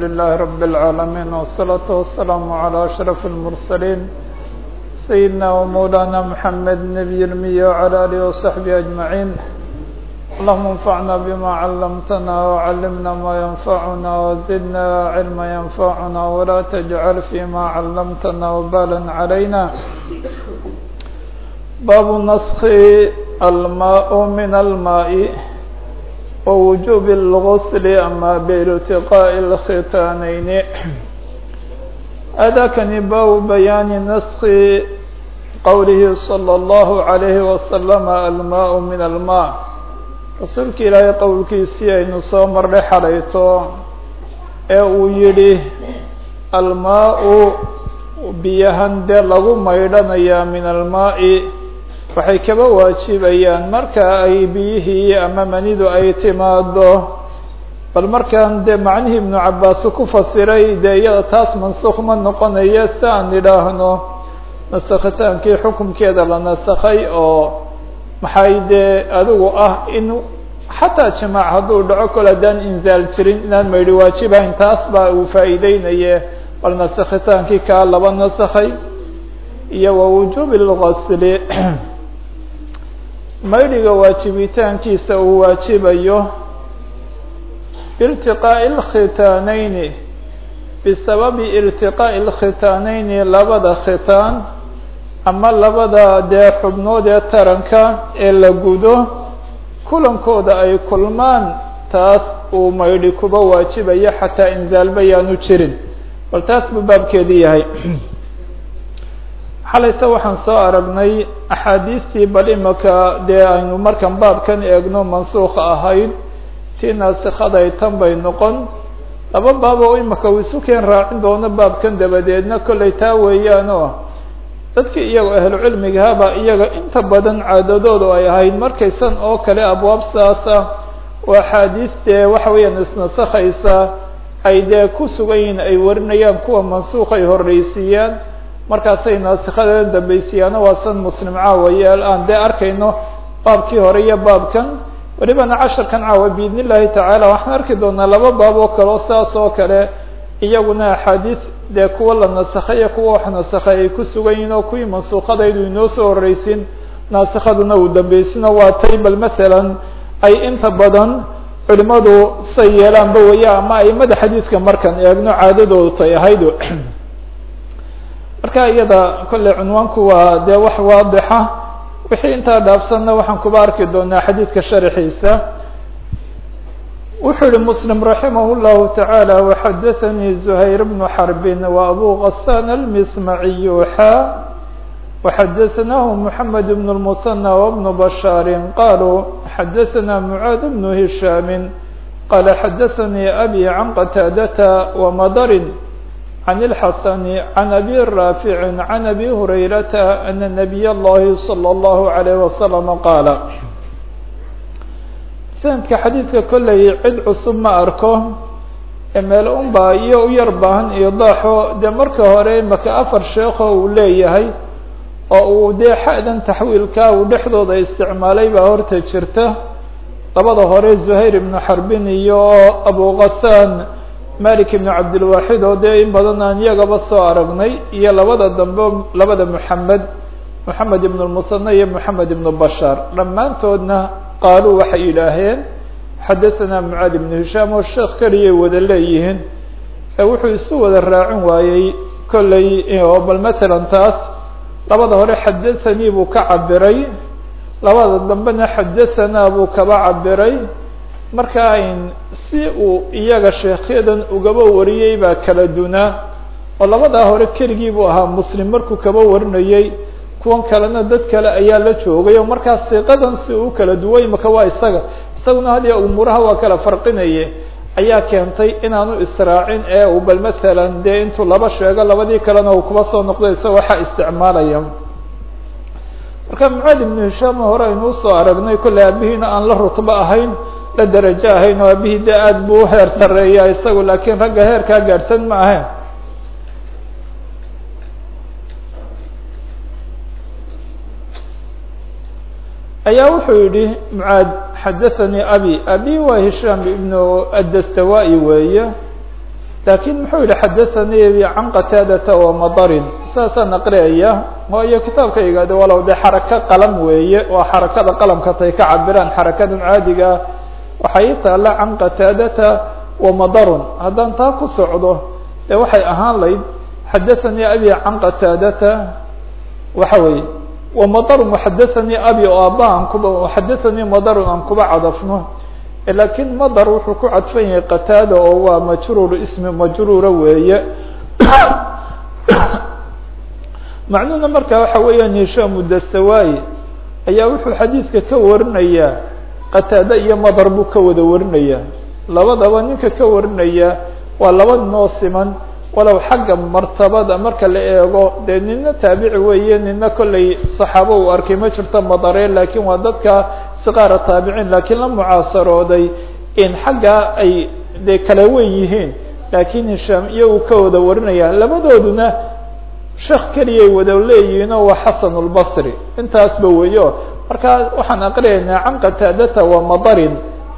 لله رب العالمين والصلاة والسلام على أشرف المرسلين سيدنا ومولانا محمد نبي المية وعلى آله وصحبه أجمعين اللهم انفعنا بما علمتنا وعلمنا ما ينفعنا وزدنا علما ينفعنا ولا تجعل فيما علمتنا وبالا علينا باب نسخ الماء من الماء ووجوب الغسل أما بالتقاء الختانين هذا كان باب بيان نسخ قوله صلى الله عليه وسلم الماء من الماء rasuulka ilaahay qowlkiisii aynu soo marnay xarayto ee uu yidhi almaa-u biyahan dee lagu maydhanayaa min almaa-i Waxay kaba waajibayaan marka ay biyihii ama manidu ay timaado bal markaan dee macnihii ibnu cabaas ku fasiray dee iyada taas mansukh ma noqonayo si aan idhaahno nasakhitaankii xukumkeeda la nasakhay oo maxay dee adigu ah in xataa jamaac hadduu dhaco kol haddaan inzaal jirin inaan maydhi waajibahayn taas baa uu faa'iideynaye bal nasakhitaankii kaa laba nasakhay iyo wa wujuubi lgasli maydhiga waajibitaankiisa uu waajibayo biiltiqaa'i lkhitaaneyni bisababi iltiqaa'i lkhitaaneyni labada khitaan ama labada dee xubnood ee taranka ee la gudo kulankooda ay kulmaan taas uu maydhi kuba waajibayo xataa inzaalba yaanu jirin. Bal taas buu baabkeedii yahay xalayta waxaan soo aragnay axaadiistii bal imaka dee aynu markan baabkan eegno mansuukha ahayd tii naasikhaday tan bay noqon. Laba baab oo imaka uu isu keen raacin doono baabkan dabadeedna kollay taa weeyaanoo dadki iyagoo ahlu cilmigahaba iyaga inta badan caadadoodu ay ahayd markaysan oo kale abwaab saasa oo axaadiis dee waxa weeyaan isnasakhaysa ay dee ku sugan yihiin ay warinayaan kuwa mansuukh ay horreysiiyaan markaasay naasikhadeeda dambaysiiyaano waa san muslim caawa yeel aan dee arkayno baabkii hore iyo baabkan. Welibana casharkan caawa biidn illahi tacaala waxaan arki doonaa laba baab oo kale oo saas oo kale iyaguna axaadiis dee kuwa la nasakhayo kuwa wax nasakhay ay ku sugan yihiin oo kuwii mansuukhadaydu inoo soo horreysin naasikhaduna uu dambeysino waa tay bal mathalan ay inta badan culimadu say yeelaanba weya ama aimada xadiidka markan eegno caadadoodu tay ahaydo marka iyada kolley cunwaanku waa dee wax waadixa wixii intaa dhaafsanna waxaan kuba arki doonaa xadiidka sharaxiisa wuxuu yihi msلم رaحimah الlahu taعaalى وxadaثnii زhayr بن xرb وأbu غasاn الmsmعي xا وxadaثnah محamed بن المثنى وبن بشhاar qalوا xadaثna mعاad بن هiشhاm qال xadaثnii أbي عن qتاadة وmdr عن الxسن عن أbي rاaفع عن أbي هريرة أن نبي الlahi صلى الله عليه وسلم qاaل sanadka xadiidka kolley cid cusub ma arko ee meel unbaa iyo u yar baahan iidaaxo dee marka hore maka afar sheekho uu leeyahay oo uu dee xa'dan taxwiilka uu dhexdooda isticmaalay baa horta jirta labada hore zuhayr ibnu xarbin iyo abu kasaan malik ibnu cabdilwaaxid oo dee in badan aan iyagaba soo aragnay iyo labada dambe o labada moxamed moxamed ibnu lmusana iyo moxamed ibnu bashaar dhammaantoodna qaaluu waxay yidhaaheen xadahanaa mucaad ibnu hishaam oo sheekh keliyay wada leeyihiin ee wuxuu isu wada raacin waayey kolley oo bal matalan taas labada hore xadahanii buu ka cabiray labada dambena xadahanaa buu kaba cabiray marka ayn si uu iyaga sheekyadan ugaba wariyey baa kala dunaa oo labadaa hore keligii buu ahaa muslim markuu kaba warinayey kuwan kalena dad kale ayaa la joogay oo markaas siiqadan si uu kala duway maka waa isaga. Isaguna hadiya umuuraha waa kala farqinaye ayaa keentay inaanu israacin ee uu bal matalan dee intuu laba sheego labadii kalena uu kuba soo noqday isagoo waxaa isticmaalaya. Marka mucaad ibnu hishaam hore aynuu soo aragnay kolley aabihiina aan la rutbo ahayn la darajo ahayn oo aabihii dee aada buu u heer sareeyaa isagu laakiin ragga heerkaa gaadhsan ma ahayn. Ayaa wuxuu yidhi mcaad xadaثanii abi abi waa hishaam ibnu adastawai weeye laakiin muxuu yihi xadaثanii can qataadata wamadarin saasaan aqri'aya waayo kitaabkayga de walow xarako qalam weeye oo xarakada qalamka ka cabiraan xarakadan caadiga waxay i taala can qataadata wamadarun haddaan taa ku socdo ee waxay ahaan layd xadaanii abi can qataadata. Waxa weeye wamadarun waxadaanii abi oo aabba aan kuba xadaanii madarun aan kuba cadafno. Eh, laakiin madar wuxuu ku cadfan yahay qataada oo waa majruur ismi majruura weeye. Macnuhuna markaa waxa weeyaan hishaam dastawaayi ayaa wuxuu xadiidka ka warinayaa qataada iyo madar buu ka wada warinaya labadaba ninka ka warinaya waa laba noo siman walow xagga martabada marka la eego dee nina taabici weeye nina kollay saxaabo uu arkay ma jirto madare laakiin waa dadka siqaara taabiciin lakiin la mucaasarooday in xagga ay dee kala weyn yihiin. Lakin hishaam iyo ka wada warinaya labadooduna sheekh keliyay wada leeyihiinoo waa xasan lbasri intaasba weeyo marka waxaan aqriyaynaa can qataadata wa madarin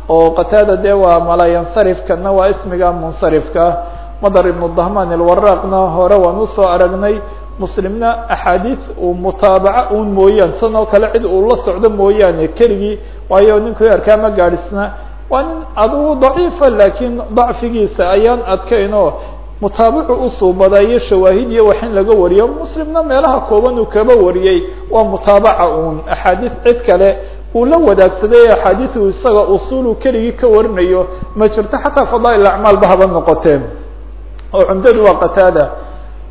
oo qataada dee waa malayansarifkana waa ismiga munsarifka. Madar ibnu dahman ilwaraaqna hore waan u soo aragnay muslimna axaadiid uu mutaabaca un mooyaan oo kale cid uu la socdo mooyaane keligii waayo ninku arkaa ma gaadhisna. Waa nin adugu daciifa laakiin dacfigiisa ayaan adkayn mutaabacu usuubada iyo shawaahid iyo wax in laga wariyo. Muslimna meelaha kooban uu kaba wariyey waa mutaabaca un axaadiid cid kale uu la wadaagsaday axaadiiu isaga usuulu keligii ka warinayo ma jirto xataa fadaail acmaalba haba noqoteen. Oo cumdadu waa qataada.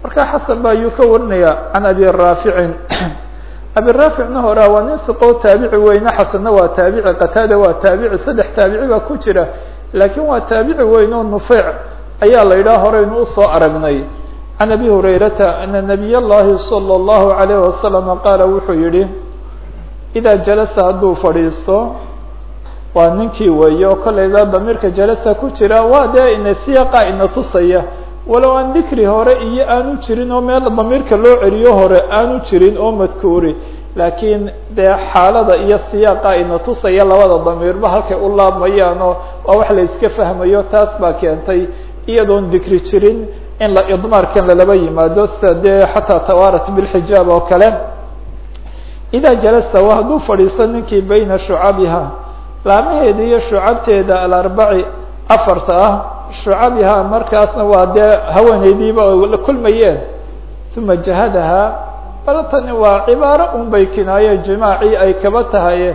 Marka xasan ba ayuu ka warinaya can abi raaficin. Abi raaficna hora waa nin siqoo taabici weyne xasanna waa taabici qataada waa taabici saddex taabici baa ku jira. Laakiin waa taabici weyn oo nufeyc ayaa la yidhaha horeynu u soo aragnay. Can abi hurayrata ana nabiy llahi salى اllahu alayh wasalama qaala wuxuu yihi idaa jalasa hadduu fadhiisto waa ninkii weeye oo kolleyba damiirka jalasa ku jira waa dee ina siyaqa ina tusaya. Walow aan dikri hore iyo aanu jirin oo meel damiirka loo celiyo hore aanu jirin oo madkuuri. Laakiin dee xaalada iyo siyaaqa ina tusaya labada damiirba halkay u laabmayaan oo waa wax la iska fahmayo taas baa keentay iyadoon dikri jirin in la idmaarkan lalaba yimaado sida xataa tawaarat bilxijaab oo kale. Idaa jalasa wa hadduu fadhiisto ninkii bayna shucabiha laamaheeda iyo shucabteeda alarbaci afarta ah shucabiha markaasna waa dee haweeneydiiba la kulmayeen. Uma jahadaha bal tani waa cibaaro un kinaaye jimaacii ay kaba tahay.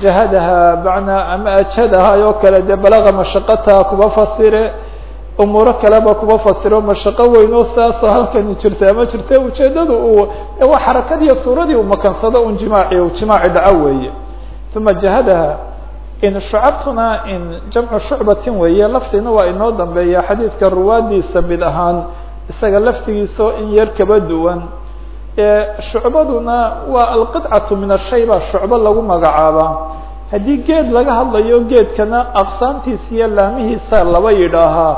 Jahadaha macnaa ama ajhadaha oo kale dee balaga mashaqataha kuba fasire umuuro kaleba kuba fasiro mashaqo weyn oo saasoo halkani jirta ama jirte ujeedadu uu waa xarakadiiyo suuradii uu makansado un jimaaci jimaaci dhaco weeye. Uma jahadaha in shucabtuna in jamcu shucbatin weeye laftiina waa inoo dambeeya xadiidka ruwaadiisa mid ahaan isaga laftigiisao in yar kaba duwan. Shucbaduna waa alqidcatu min ashay baa shucbo lagu magacaabaa haddii geed laga hadlayo geedkana aqsaamtiisa iyo laamihiisa laba yidhaahaa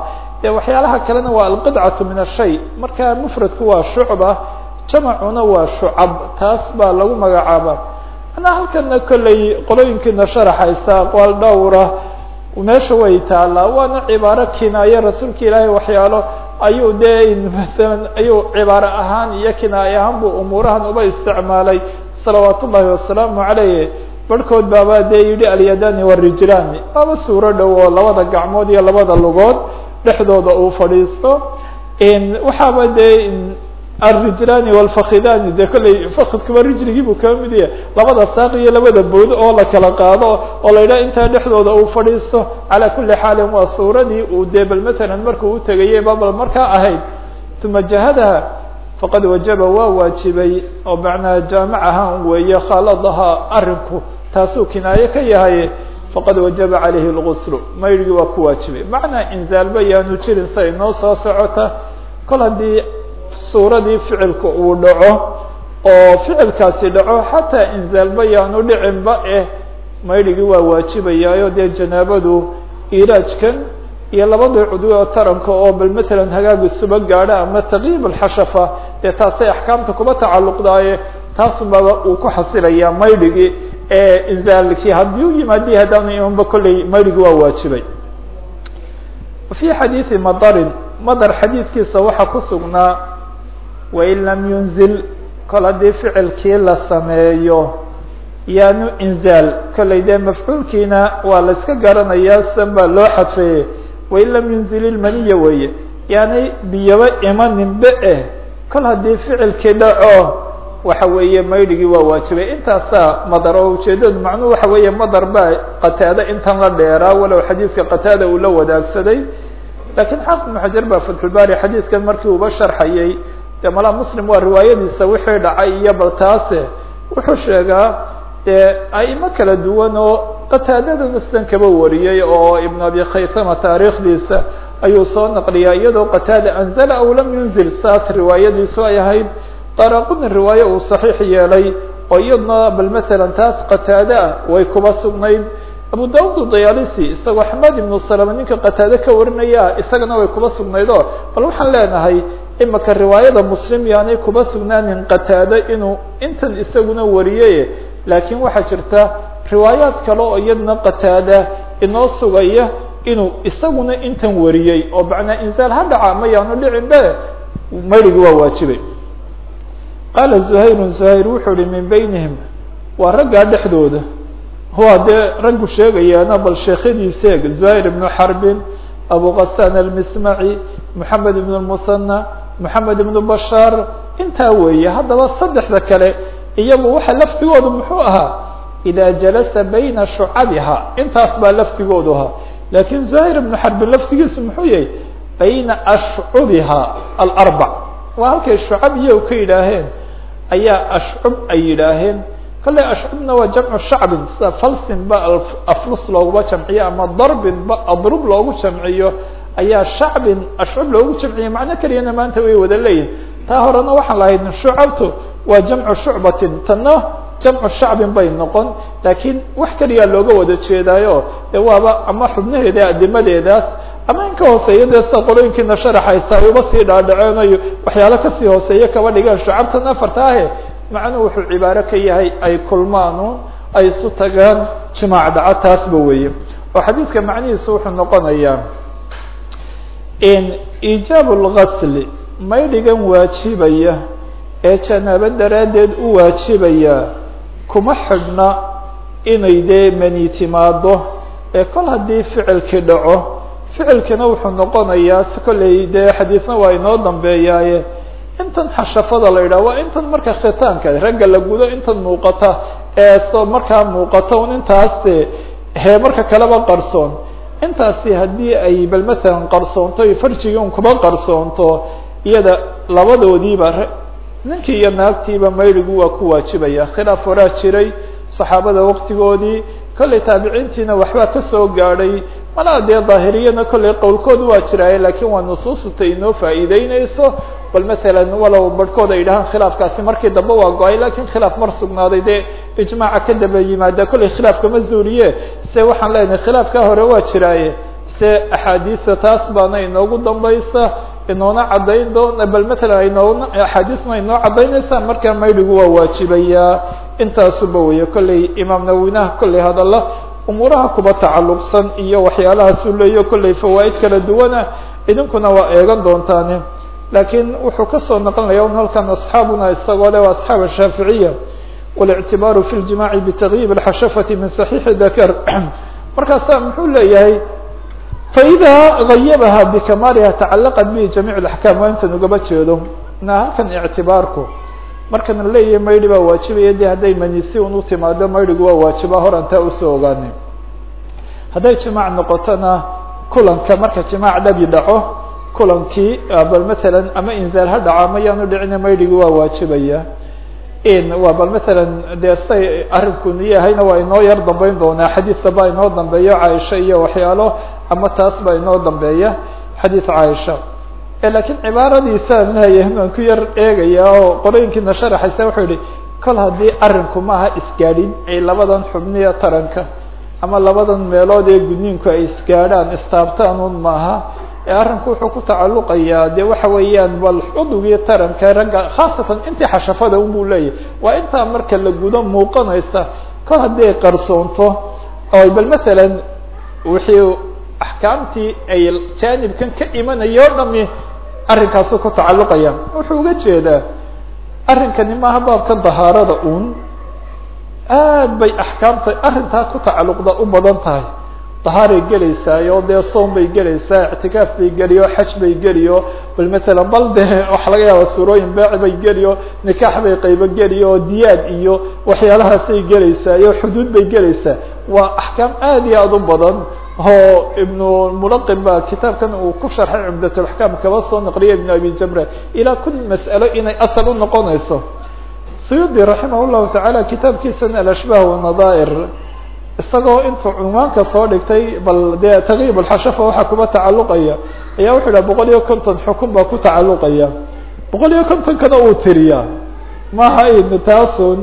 waxyaalaha kalena waa alqidcatu min ashay marka mufradku waa shucba jamacuna waa shucab. Taas baa lagu magacaabaa. Manaa halkana kolley qolooyinkiina sharaxaysa aqwaal dhowra meesha way taalaa waana cibaaro kinaaye rasuulka ilaahay waxyaalo ayuu dee masalan ayuu cibaaro ahaan iyo kinaaye ahaan buu umuurahan uba isticmaalay. Salawaat ullahi wasalaamu calayh barhkood baaba dee yidhi alyadani warijlaani waaba suuro dhow oo labada gacmood iyo labada lugood dhexdooda uu fadhiisto waxaaba dee alrijlaani walfakidani dee kolley fakidkuba rijligii buu kaba mid yahay. Labada saaq iyo labada bood oo la kala qaado oo la yidhaha intaa dhexdooda uu fadhiisto calaa kuli xaalin waa suuradii uu dee bal matalan markuu utegayay babal markaa ahayd. Uma jahadaha faqad wajaba waa waajibay oo macnaha jaamic ahaan weeye khaaladaha arinku taasuu kinaaye ka yahay faqad wajaba calayhi lguslu maydhigii waa ku waajibay. Macnaa inzaalba yaanu jirin sa inoo soo socota. Kol haddii suuradii ficilku uu dhaco oo ficilkaasi dhaco xataa inzaalba yaanu dhicinba eh maydhigii waa waajibayaayo dee janaabadu ilaajkan iyo labadii cudwi oo taranka oo bal matalan hagaagi suba gaadho ama taqyiib alxashafa dee taasay axkaamta kuba tacalluqdaaye. Taasubaba uu ku xasilayaa maydhigii inzaalkii haddii u yimaadi haddaanu imanba kolley maydhigii waa waajibay. Fi xadiidi madarin madar xadiidkiisa waxaa ku sugnaa wain lam yunzil kol haddii ficilkii la sameeyo yaanu inzaal. Kollay dee mafcuulkiina waa la iska garanayaa sidan baa loo xadfeeyey wain lam yunzil ilmaniya weeye. Yaanay biyaba imaninbe eh kol haddii ficilkii dhaco waxa weeye maydhigii waa waajibay. Intaasaa madar oo ujeedadu macnuhu waxa weeye madar baa qataada intan la dheeraa walow xadiidka qataada uu la wadaagsaday. Lakiin xaafid ibnu xajar baa fatxulbaari xadiidkan markii uba sharxayay dee malaa muslim waa riwaayadiisa wixii dhacay iyo bal taase wuxuu sheegaa aimo kala duwan oo qataadadana sidan kaba wariyey oo ibn abi khaythama taariikhdiisa ayuu soo naqliyaa iyadoo qataada anzala aw lam yunzil saas riwaayadiisu ay ahayd daraquni riwaaye uu saxiix yeelay oo iyadna bal masalan taas qataade ah way kuba sugnayd abu daud dayalisi isagoo axmed ibnu salama ninka qataade ka warinaya isagana way kuba sugnayd oo bal waxaan leenahay imaka riwaayada muslim yaanay kuba sugnaanin qataade inuu intan isaguna wariyey laakiin waxaa jirta riwaayaad kale oo iyadna qataada inoo sugaya inuu isaguna intan wariyey oo macnaa insaal ha ma yaanu dhicin be. Waa waajibay qaala zuhayru zuhayr wuxuu hi min baynihim waa raggaa dhexdooda. Waa dee raggu sheegayaana bal sheekhadiiseeg zuhayr ibnu xarbin abu kasaan almismaci moxamed ibn lmusanna moxamed ibnu bashaar intaa weeye haddaba saddexda kale iyagu waxa laftigoodu muxuu ahaa idaa jalasa bayna shucabiha intaas baa laftigoodu ahaa. Laakiin zuhayr ibnu xarbin laftigiisu muxuu yahay bayna ashcubiha alarbac waa halkay shucab iyagu ka yidhaaheen ayaa ashcub ay yidhaaheen kale ashcubna waa jamcu shacbin sida falsin ba aflus looguba jamciyo ama darbin ba adrub loogu jamciyo ayaa shacbin ashcub loogu jamciyo. Macno keliyana maanta way wada leeyihiin taa horena waxaan lahayd shucabtu waa jamcu shucbatin. Tanna jamcu shacbin bay noqon laakiin wax keliyaa looga wada jeedaayo. De waaba ama xubnaheeda adimadeedaas ama in ka hooseeya dee sida qolooyinkiina sharaxaysa ay uba sii dhaadhaceenayo waxyaalo ka sii hooseeya kaba dhigaan shucabtan afarta ahe macnuhu wuxuu cibaaro ka yahay ay kulmaanu ay isu tagaan jimaac dhaco taasba weeye. Oo xadiidka macnihiisu wuxuu noqonayaa iijaab lgasli maydhigan waajibaya ee janaabo daraaddeed u waajibaya kuma xidhna inay dee mani timaado ee kol haddii ficilkii dhaco ficilkina wuxuu noqonayaa si kolley dee xadiisna waa inoo dambeeyaaye. Intan xashafada la yidhaha waa intan marka khitaanka ragga la gudo intan muuqata ee markaa muuqata un intaas de hee marka kaleba qarsoon. Intaasi haddii ay bal masalan qarsoonto iyo farjigii un kuba qarsoonto iyada labadoodiiba ninkii iyo naagtiiba mayrigu waa ku waajibaya. Khilaaf horaa jiray saxaabada waqtigoodii kollay taabiciintiina waxbaa ka soo gaadhay malaa dee daahiriyana kollay qowlkoodu waa jiraaye lakiin waa nusuusuta inoo faa'iideyneyso bal masalan walow barhkood ay dhahaan khilaafkaasi markii dambe waa go'ay lakiin khilaaf mar sugnaaday. Dee ijmaaca ka daba yimaada kollay khilaafkama zuuriye. Se waxaan leenahay khilaafkaa hore waa jiraaye se axaadiista taas baana inoogu dambaysa inoona caddayn doona. Bal matalan inoo axaadiisna inoo caddaynaysaa markaa maydhigu waa waajibayaa. Intaasuba weeye kollay imaam nawinaha kollay hadalla umuuraha kuba tacalluqsan iyo waxyaalahaasuu leeyo kollay fawaa'id kala duwana idinkuna waa eegan doontaane. Laakiin wuxuu ka soo naqlinaya un halkan asxaabuna isagoo le waa asxaab ashaaficiya walictibaaru fi ljimaci bitaqyiib alxashafati min saxiixi dakar. Markaasaa muxuu leeyahay faida gayabaha bikamaaliha tacalaqat bihi jamiic axkaam waa intan ugaba jeedo. Na halkan ictibaarku markan leeyahay maydhi baa waajibaya de hadday manisi un u timaado maydhigu waa waajiba hor antaa u soo ogaanay hadday jimaac noqotona kulanka marka jimaac dhabi dhaco kulankii bal matalan ama inzaal ha dhaco ama yaanu dhicina maydhigi waa waajibaya. Waa bal matalan dee say arrinkunu yahayna waa inoo yar dambeyn doonaa xadiidka baa inoo dambeeyo caaisha iyo waxyaalo ama taas baa inoo dambeeya xadiid caaisha lakiin cibaaradiisaan leeyahay baan ku yar eegaya oo qorooyinkiina sharaxaysa wuxuu yihi kol haddii arrinku maaha isgaadhin ay labadan xubniya taranka ama labadan meelood ee gudniinku ay isgaadhaan istaabtaan un maaha ee arrinku wuxuu ku tacalluqayaa de waxa weeyaan bal cudugii taranka ragga khaasatan intii xashafada un buu leeyahay. Waa intaa marka la gudo muuqanaysa kol haddii ay qarsoonto oo bal matalan wixii axkaamtii ay jaanibkan ka imanayo o dhami arrinkaasu ku tacalluqaya wuxuu uga jeedaa arrinkani maaha baabka dahaarada uun? Aad bay axkaamta arrintaa ku tacalluqda u badan tahay. Dahaaray gelaysaayoo dee soom bay gelaysaa ictikaaf bay geliyo xaj bay geliyo bal matalan bal dee waxa laga yaaba suurooyin beec bay geliyo nikaax bay qaybo geliyo diyaad iyo waxyaalahaasay gelaysaaiyo xuduud bay gelaysaa. Waa axkaam aad iyo aada u badan oo ibnu mulaqin ba kitaabkan uu ku sharxay cumdatulaxkaam kaba soo naqliya ibnu abi jamra. Ilaa kun mas'alo inay asal u noqonayso. Suyuudi raximah llahu tacaala kitaabkiisana alashbaah wanadaa'ir isagoo intuu cunwaanka soo dhigtay bal dee taqyib alxashafa waxaa kuba tacalluqaya. Ayaa wuxuu dhaha boqol iyo konton xukun baa ku tacalluqaya. Boqol iyo kontonkana uu tiriyaa maaha in taasun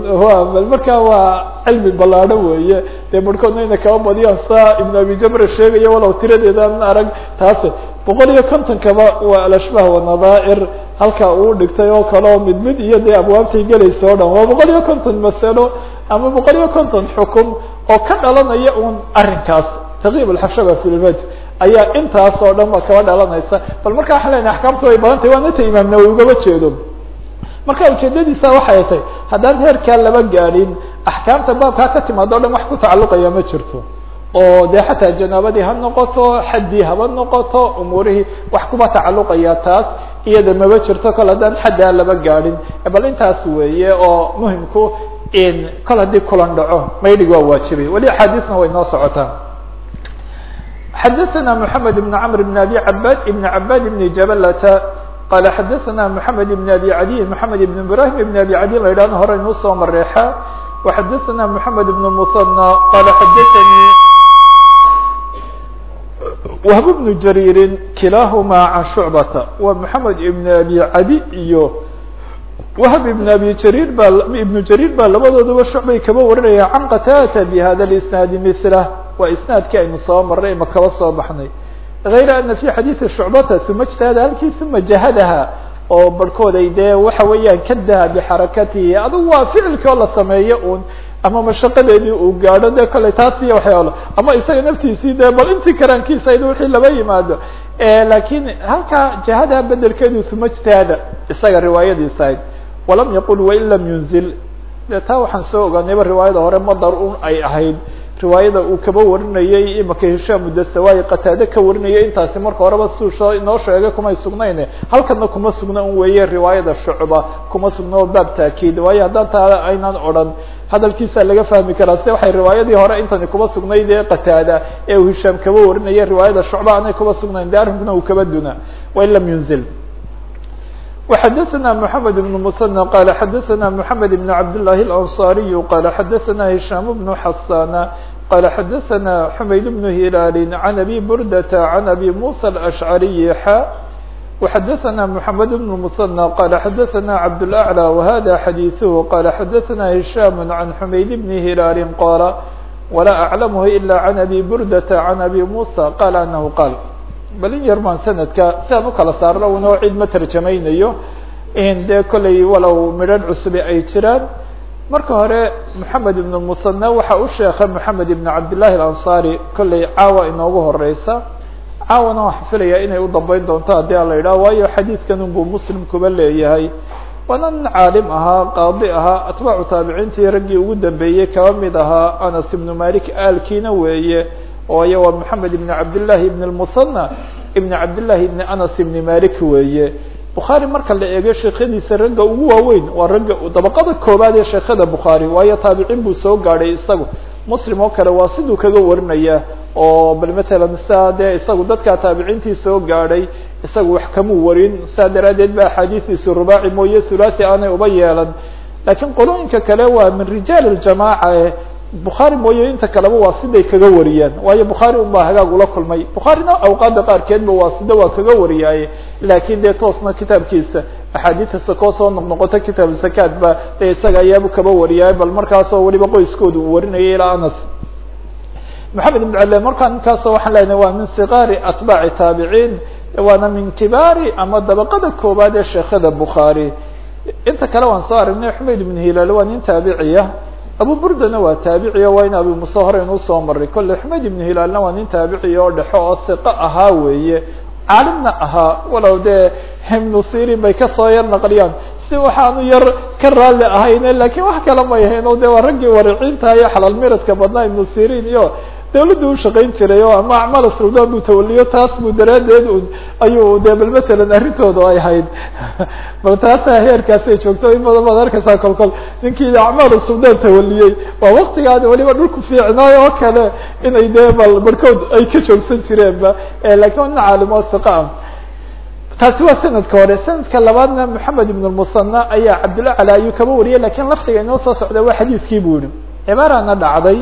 bal markaa waa cilmi ballaadho weeye. Dee barhkoodna ina kaba badiyaan saa ibnu abi jamre sheegaya walow tiradeedaan arag taas boqol iyo kontonkaba waa alashbaah wanadaa'ir halka uu dhigtay oo kale oo mid mid iyo dee abwaabtay gelaysa o dhan. Waa boqol iyo konton masalo ama boqol iyo konton xukun oo ka dhalanaya un arrinkaas. Taqyib alxashaba fi lmaj ayaa intaas oo dhan ba kaba dhalanaysa. Bal marka waxaan lenahay axkaamtu way badan tahy waana ta imaam nawowi ugaba jeedo marka ujeedadiisa waxay tahay haddaan heerkaa laba gaadhin axkaamta baabkaa ka timaado o dhan wax ku tacalluqaya ma jirto oo dee xataa janaabadii ha noqoto xaddii haba noqoto umuurihii wax kuba tacalluqaya taas iyada maba jirto kol haddaan xaddaa laba gaadhin bal intaas weeye oo muhimku kol haddii kulan dhaco maydhig waa waajibay weli axaadiisna way noo socotaa xadaثna mحamed بn cmr بn abi cabad ibn cabad ibn jabalata qala xadaثna mحamed ibn abi cadiy mحamed ibn ibrahim ibn abi cadiy la yidhahno hore inuu soo mareexa وxadaثna mحamed ibn muثanى qala xadaثanii whb bn jariiri kilaahumaa can shucbata wa mحamed ibn abi cadi iyo whb ibn abi jariir baa ibnu jariir baa labadooduba shucbay kaba warinaya can qataata bi hada isnaadi milah waa isnaadkii aynu soo marnay ma kaba soo baxnay غayra ana fi xadiiثi shucbata uma ijtahada halkii uma jahadaha oo barhkooday dee waxa weeyaan kadaha bixarakatihi adugu waa ficilkii oo la sameeyo un ama mashaqadeedii uu gaadho de kale taas iyo waxyaalo ama isaga naftiisii de bal intii karaankiisa ayd wixii laba yimaado laakiin halkaa jahadaha bedelkeedu uma isaga riwaayadiisa ayd walam yaqul wain lam yunzil de taa waxaan soo ogaanayba riwaayada hore madar un ay ahayd riwaayada uu kaba warinayey imaka hishaam dasawayi qataade ka warinayay intaasi marka horeba suusho inoo sheegay kumay sugnayn halkana kuma sugna un weeye riwaayada shucba kuma sugna oo baab taakiid waayo haddaan taa aynaan odhan hadalkiisa laga fahmi karaa se waxay riwaayadii hore intani kuba sugnayd ee qataada ee uu hishaam kaba warinayay riwaayada shucba aanay kuba sugnayn de arrinkuna uu kaba duna wain lam yunzil وxadثna محamed بن مثنى qال xadثna محamed بن cabd للahi الأنصاriي qال xadثna هiشhام بن xasاn qال xadثna حmayd بن هilaal عن أbي burdة عن أbي موسى الأشعري xا وxadثna محamed بن مثنى qال xadثna cabdالأعلى وhda xadيثه qال xadثna هiشhام عن حmayd بن هilaal qال وlا أعلمه إلا عن أbي burdة عن أbي موسى qال أنه qال bal in yar baan sanadka si aan ukala saarno unoo cid ma tarjamaynayo dee kollay walow midhan cusubi ay jiraan marka hore moxamed ibn musanne waxa u sheekay moxamed ibn cabdillahi alanصari kollay caawa inoogu horeysa caawana waxaan filayaa inay u dambeyn doonto haddii a la yidhaho waayo xadiidkan unbuu muslim kuba leeyahay. Waana nin caalim ahaa qaadi ahaa atbaacu taabiciintii raggii ugu dambeeyey kaba mid ahaa anas ibnu malik aalkiina weeye ooyo waa moxamed ibn cabdillahi ibn lmusanى ibn cabdillahi ibn anas ibn malik weeye bukhaari marka la eego sheekhadiisa ragga ugu waaweyn waa ragga dabaqada koobaad ee sheekhada bukhaari waayo taabicin buu soo gaadhay isagu. Muslim oo kale waa siduu kaga warinaya oo bal matalan saa dee isagu dadkaa taabiciintii soo gaadhay isagu wax kamuu warin saa daraaddeed ba axaadiistiisu rubaaci mooye thulathi aanay uba yeelan. Laakiin qolooyinka kale waa min rijaal اljamaaca e bukhaari mooye inta kaleba waa siday kaga wariyaan waayo bukhaari un baa hagaag ula kulmay. Bukhaarina awqaada qaarkeedba waa sida waa kaga wariyaaye laakiin dee toosna kitaabkiisa axaadiidta koo soo noqnoqota kitaab zakaad ba dee isaga ayaabu kaba wariyaaye bal markaasoo weliba qoyskooda uu warinayay ilaa anas. Maxamed ibn cale markaa ninkaasoo waxaan leenahay waa min sigaari atbaaci taabiciin waana min kibaari ama dabaqada koobaad ee sheekhada bukhaari inta kale waan soo aragnay xumayd ibn hilaal waa nin taabiciya abu burdana waa taabiciyo waa in abi muse hore inuu soo maray kolle axmed ibnu hilaalna waa nin taabiciy oo dhexo oo hiqo ahaa weeye. Caalimna ahaa walow dee ibnu sirin bay ka soo yar naqliyaan. Si waxaanu yar ka raalli ahayne lakiin wax kale may ahayn. O de waa raggii iyo xalaal miradka badnaa ibnu sirin iyo dawladda u shaqayn jiray oo ama acmaal suldaan buu tawaliyo taas buu daraaddeed ayuu de bal matalan arrintooda ay hayd. Bal taasa heerkaasay joogto in badan baad arkaysaa kol ninkii acmaal suldaan tawaliyey waa waktigaadi waliba dhulku fiicnaay oo kale inay dee bal barhkood ay ka joogsan jireenba laakiin waa nin caalim oo siqa ah. Taasi waa sanadka hore. Sanadka labaadna moxamed ibn musana ayaa cabdullah cala ayuu kaba wariyay laakiin laftiga inoo soo socda waa xadiidkii bu yihi cibaarana dhacday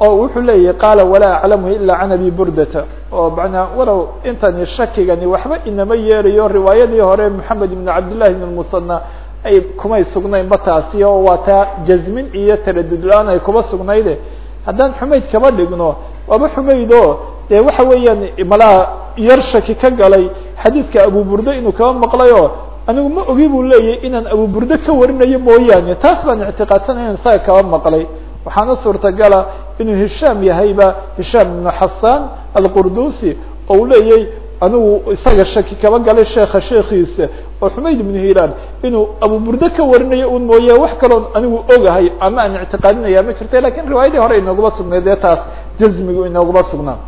oo wuxuu leeyahy qaala walaa aclamhu ila can abi burdata. Oo manaa walow intani shakigani waxba inama yeelayo riwaayadii hore moxamed ibn cabdillahi ibn musana ay kumay sugnaynba taasi oo waa taa jazmin iyo taradud la'aan ay kuba sugnayde haddaan xumayd kaba dhigno waaba xumayd o dee waxa weeyaan malaa yar shaki ka galay xadiidka abu burde inuu kaba maqlay oo anigu ma ogi buu leeyahy inaan abu burde ka warinayo mooyaane. Taas baan ictiqaadsanay in isaga kaba maqlay waxaana suurtagala inuu hishaam yahayba hishaam ibnu xasaan alqurdusi oo leeyay anigu isaga shaki kaba galay sheeka sheekiisa oo xumayd ibnu hilaan inuu abu burde ka warinayo un mooye wax kaloon anigu ogahay ama aan ictiqaadinaya ma jirta laakiin riwaayadii hore inooguma sugnay dee taas jazmigu inooguma sugnaa.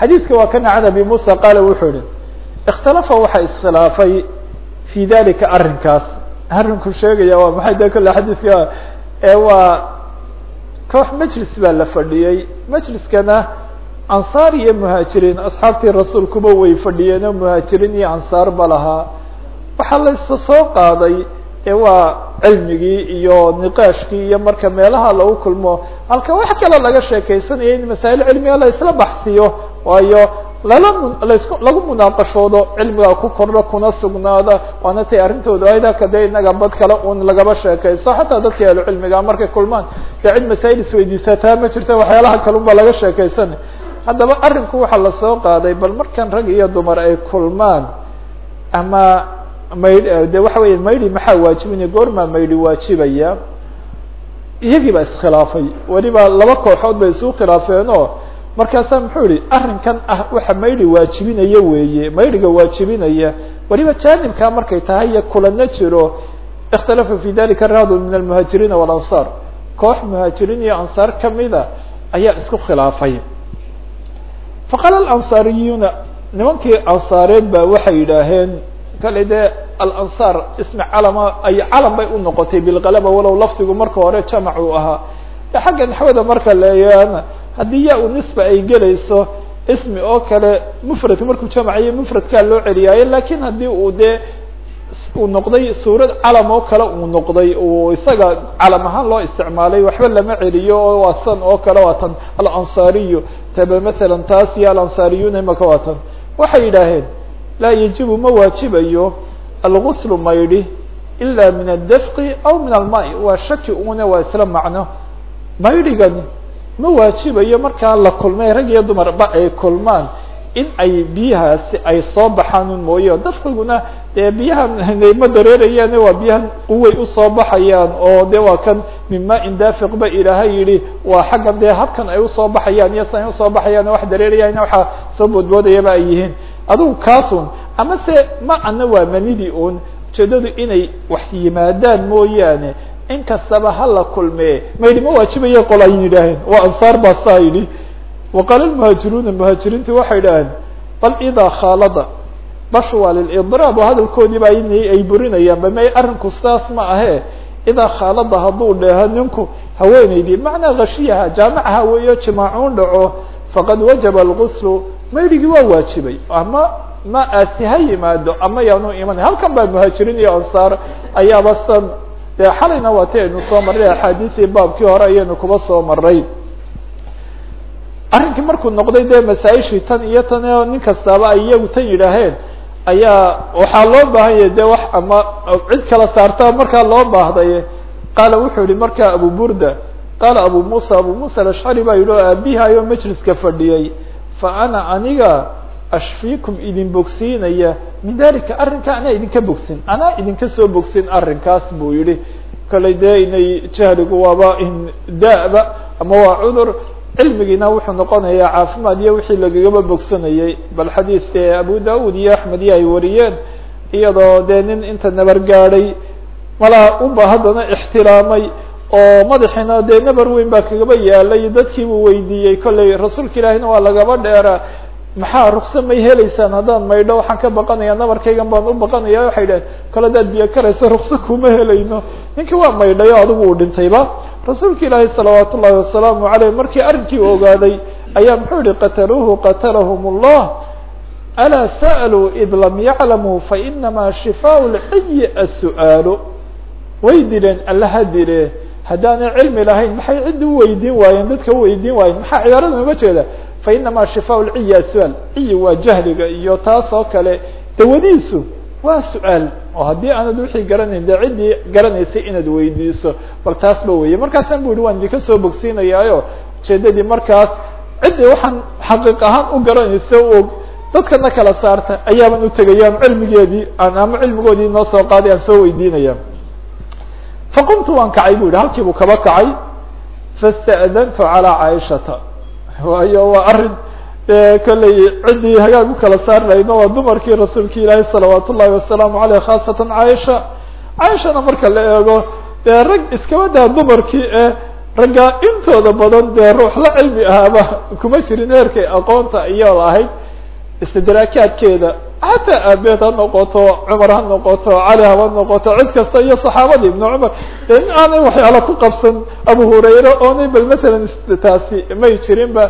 Xadiidka waa kana can abi musa qaala wuxuu yihi ikhtalafa waxaa iskhilaafay fi dalika arrinkaas. Arrinku sheegaya waa maxay de kole xadiidka ee waa koox majlis baa la fadhiyey. Majliskana ansaar iyo muhaajiriin asxaabtii rasuulkuba way fadhiyeen oo muhaajiriin iyo ansaar ba lahaa. Waxaa la isa soo qaaday ee waa cilmigii iyo niqaashkii iyo marka meelaha lagu kulmo. Halka wax kale laga sheekeysanaya in masaa'il cilmiga la isla baxsiyo waayo lagu munaaqashoodo cilmiga ku kordho kuna sugnaada waana tay arrintooda halka dee inaga bad kale un lagaba sheekaysto xataa dadka ahlu cilmiga markay kulmaan dee cid masaa'il isweydiisataa ma jirta waxyaalaha kalun ba laga sheekaysanay haddaba arrinku waxaa la soo qaaday bal markan rag iyo dumar ay kulmaan ama maydh de waxa weya maydhi maxaa waajibinaya goormaa maydhi waajibaya? Iyagii baa iskhilaafay. Weliba laba kooxood bay isu khilaafeen markaasaa muxuu yihi arrinkan ah waxa maydhi waajibinaya weeye maydhiga waajibinaya weliba jaanibkaa markay tahay iyo kulano jiro ikhtalafa fi dalika raadu min almuhaajiriina walansaar koox muhaajiriin iyo ansaar kamida ayaa isku khilaafay. Faqaala alansaariyuuna nimankii ansaareed ba waxay yidhaaheen kale dee alansaar ismi calama ay calam bay u noqotay bilqalaba walow lafdigu marka hore jamac uu ahaa. Xagga naxwada marka leeyaana haddii yaa u nisba ay gelayso ismi oo kale mufrad markuu jamacayo mufradkaa loo celiyaayo laakiin haddii uu dee uu noqday suurad calam oo kale uu noqday uu isaga calam ahaan loo isticmaalay waxba lama celiyo oo waa san oo kale waa tan. Alansaariyu taba mathalan taas iyo alansaariyuna imaka waa tan. Waxay yidhaaheen laa yajibu ma waajibayo alguslu maydhi ila min adafqi aw min almai. Waa shaki una waa isla macno. Maydhigani ma waajibayo markaa la kulmay rag iyo dumarba ay kulmaan in ay biyahaasi ay soo baxaan un mooye dafqiguna dee biyaha ma dareerayaane waa biyahan uway u soo baxayaan oo de waa kan min maain daafiq ba ilaahay yihi waa xaggan dee habkan ay u soo baxayaan iyo san u soo baxayaan wax dareerayaan waxaa soo boodboodayaba ay yihiin. Adugu kaasun ama se ma ana waa manidii un ujeedadu inay wax yimaadaan mooyaane in kastaba hala kulmee maydhi ma waajibaya qol ay yidhaaheen waa ansaar baa saa yidhi. Waqaala lmuhaajiruuna muhaajiriintu waxay idhaaheen bal idaa khaalada bashu waa lilidraab oo hadalkoodii baa in ay burinayaan ba may arrinku saas ma ahe idaa khaalada hadduu dheeho ninku haweenaydii macnaa khashiyaha jaamacaha weeyo jimaacuun dhaco faqad wajaba alguslu maydhigii waa waajibay ama ma aasi ha yimaado ama yaanu imanay halkan baa muhaajiriin iyo ansaar ayaaba san dee xalayna waa ti aynu soo marray axaadiisii baabkii hore ayaynu kuba soo maray arrinkii markuu noqday dee masaa-ishii tan iyo tan nin kastaaba ay iyagu tan yidhaaheen ayaa waxaa loo baahan yahay de wax ama cid kala saarta markaa loo baahday. Qaala wuxuu yihi markaa abu burda qaala abu musa abu musa alashcari baa yidhi oo aabihayo majliska fadhiyey fa ana aniga ashfiikum idin bogsiinaya min dalika arrinkaa anaa idinka bogsin anaa idinka soo bogsin arrinkaas buu yihi kale dee inay jahligu waaba daba ama waa cudur cilmigiina wuxuu noqonayaa caafimaad iyo wixii lagagaba bogsanayay bal xadiis dee abu daud iyo axmed iyo ay wariyeen iyadoo dee nin inta nabar gaadhay malaa unba haddana ixtiraamay oo madaxiina dee nabar weyn baa kagaba yaalay dadkiibuu weydiiyey kollay rasuulka ilaahina waa lagaba dheera maxaa ruksa may helaysaan? Haddaan maydho waxaan ka baqanaya nabarkaygan baan u baqanaya waxay dhaheen kale biyo karayso ruksa kuma helayno. Ninka waa maydhayo adigu uu dhintayba rasuulka ilaahi salawaat ullahi wasalaamu aleyh markii arrinkii ogaaday ayaa muxuu yihi qataluuhu qatalahum allah alaa sa'luu id lam yaclamuu fainamaa shifaa lcayi asu'aalu way dileen allaha dile haddaanay cilmi lahayn maxay cidi u weydiin waayeen dadka u weydiin waayeen maxaa cibaarada uma jeeda? Fainama shifaaء lciyi aلsu'aal ciyi waa jahliga iyo taas oo kale dawadiisu waa su'aal. Oo haddii aanad wixii garanayn dee ciddii garanaysay inaad weydiiso bal taasba weye markaasaan bu ihi waan idinka soo bogsiinayaayo. Ujeedadii markaas ciddii waxaan xaqiiq ahaan u garanaysa og dadkana kala saarta ayaaban utegayaan cilmigeedii aan ama cilmigoodii noo soo qaaday aan soo weydiinaya. Faqumtu waan kacay bu yihi halkii buu kaba kacay. Fasta'dantu calaa caaishata waayo waa arrin kolley ciddii hagaag u kala saar lahayna waa dumarkii rasuulka ilaahi salawaat ullahi wasalaamu aleyh khaasatan caaisha. Caaishana marka la eego dee rag iskaba daa dumarkii ee ragga intooda badan dee ruux la cilmi ahaaba kuma jirin heerkay aqoonta iyo lahayd. Istidraakaadkeeda xataa aabeed ha noqoto cumar ha noqoto cali haba noqoto cid kasta iyo saxaabadii ibnu cumar. In aanay waxyaala ku qabsan abu hurayre oonay bal matalan taasi may jirinba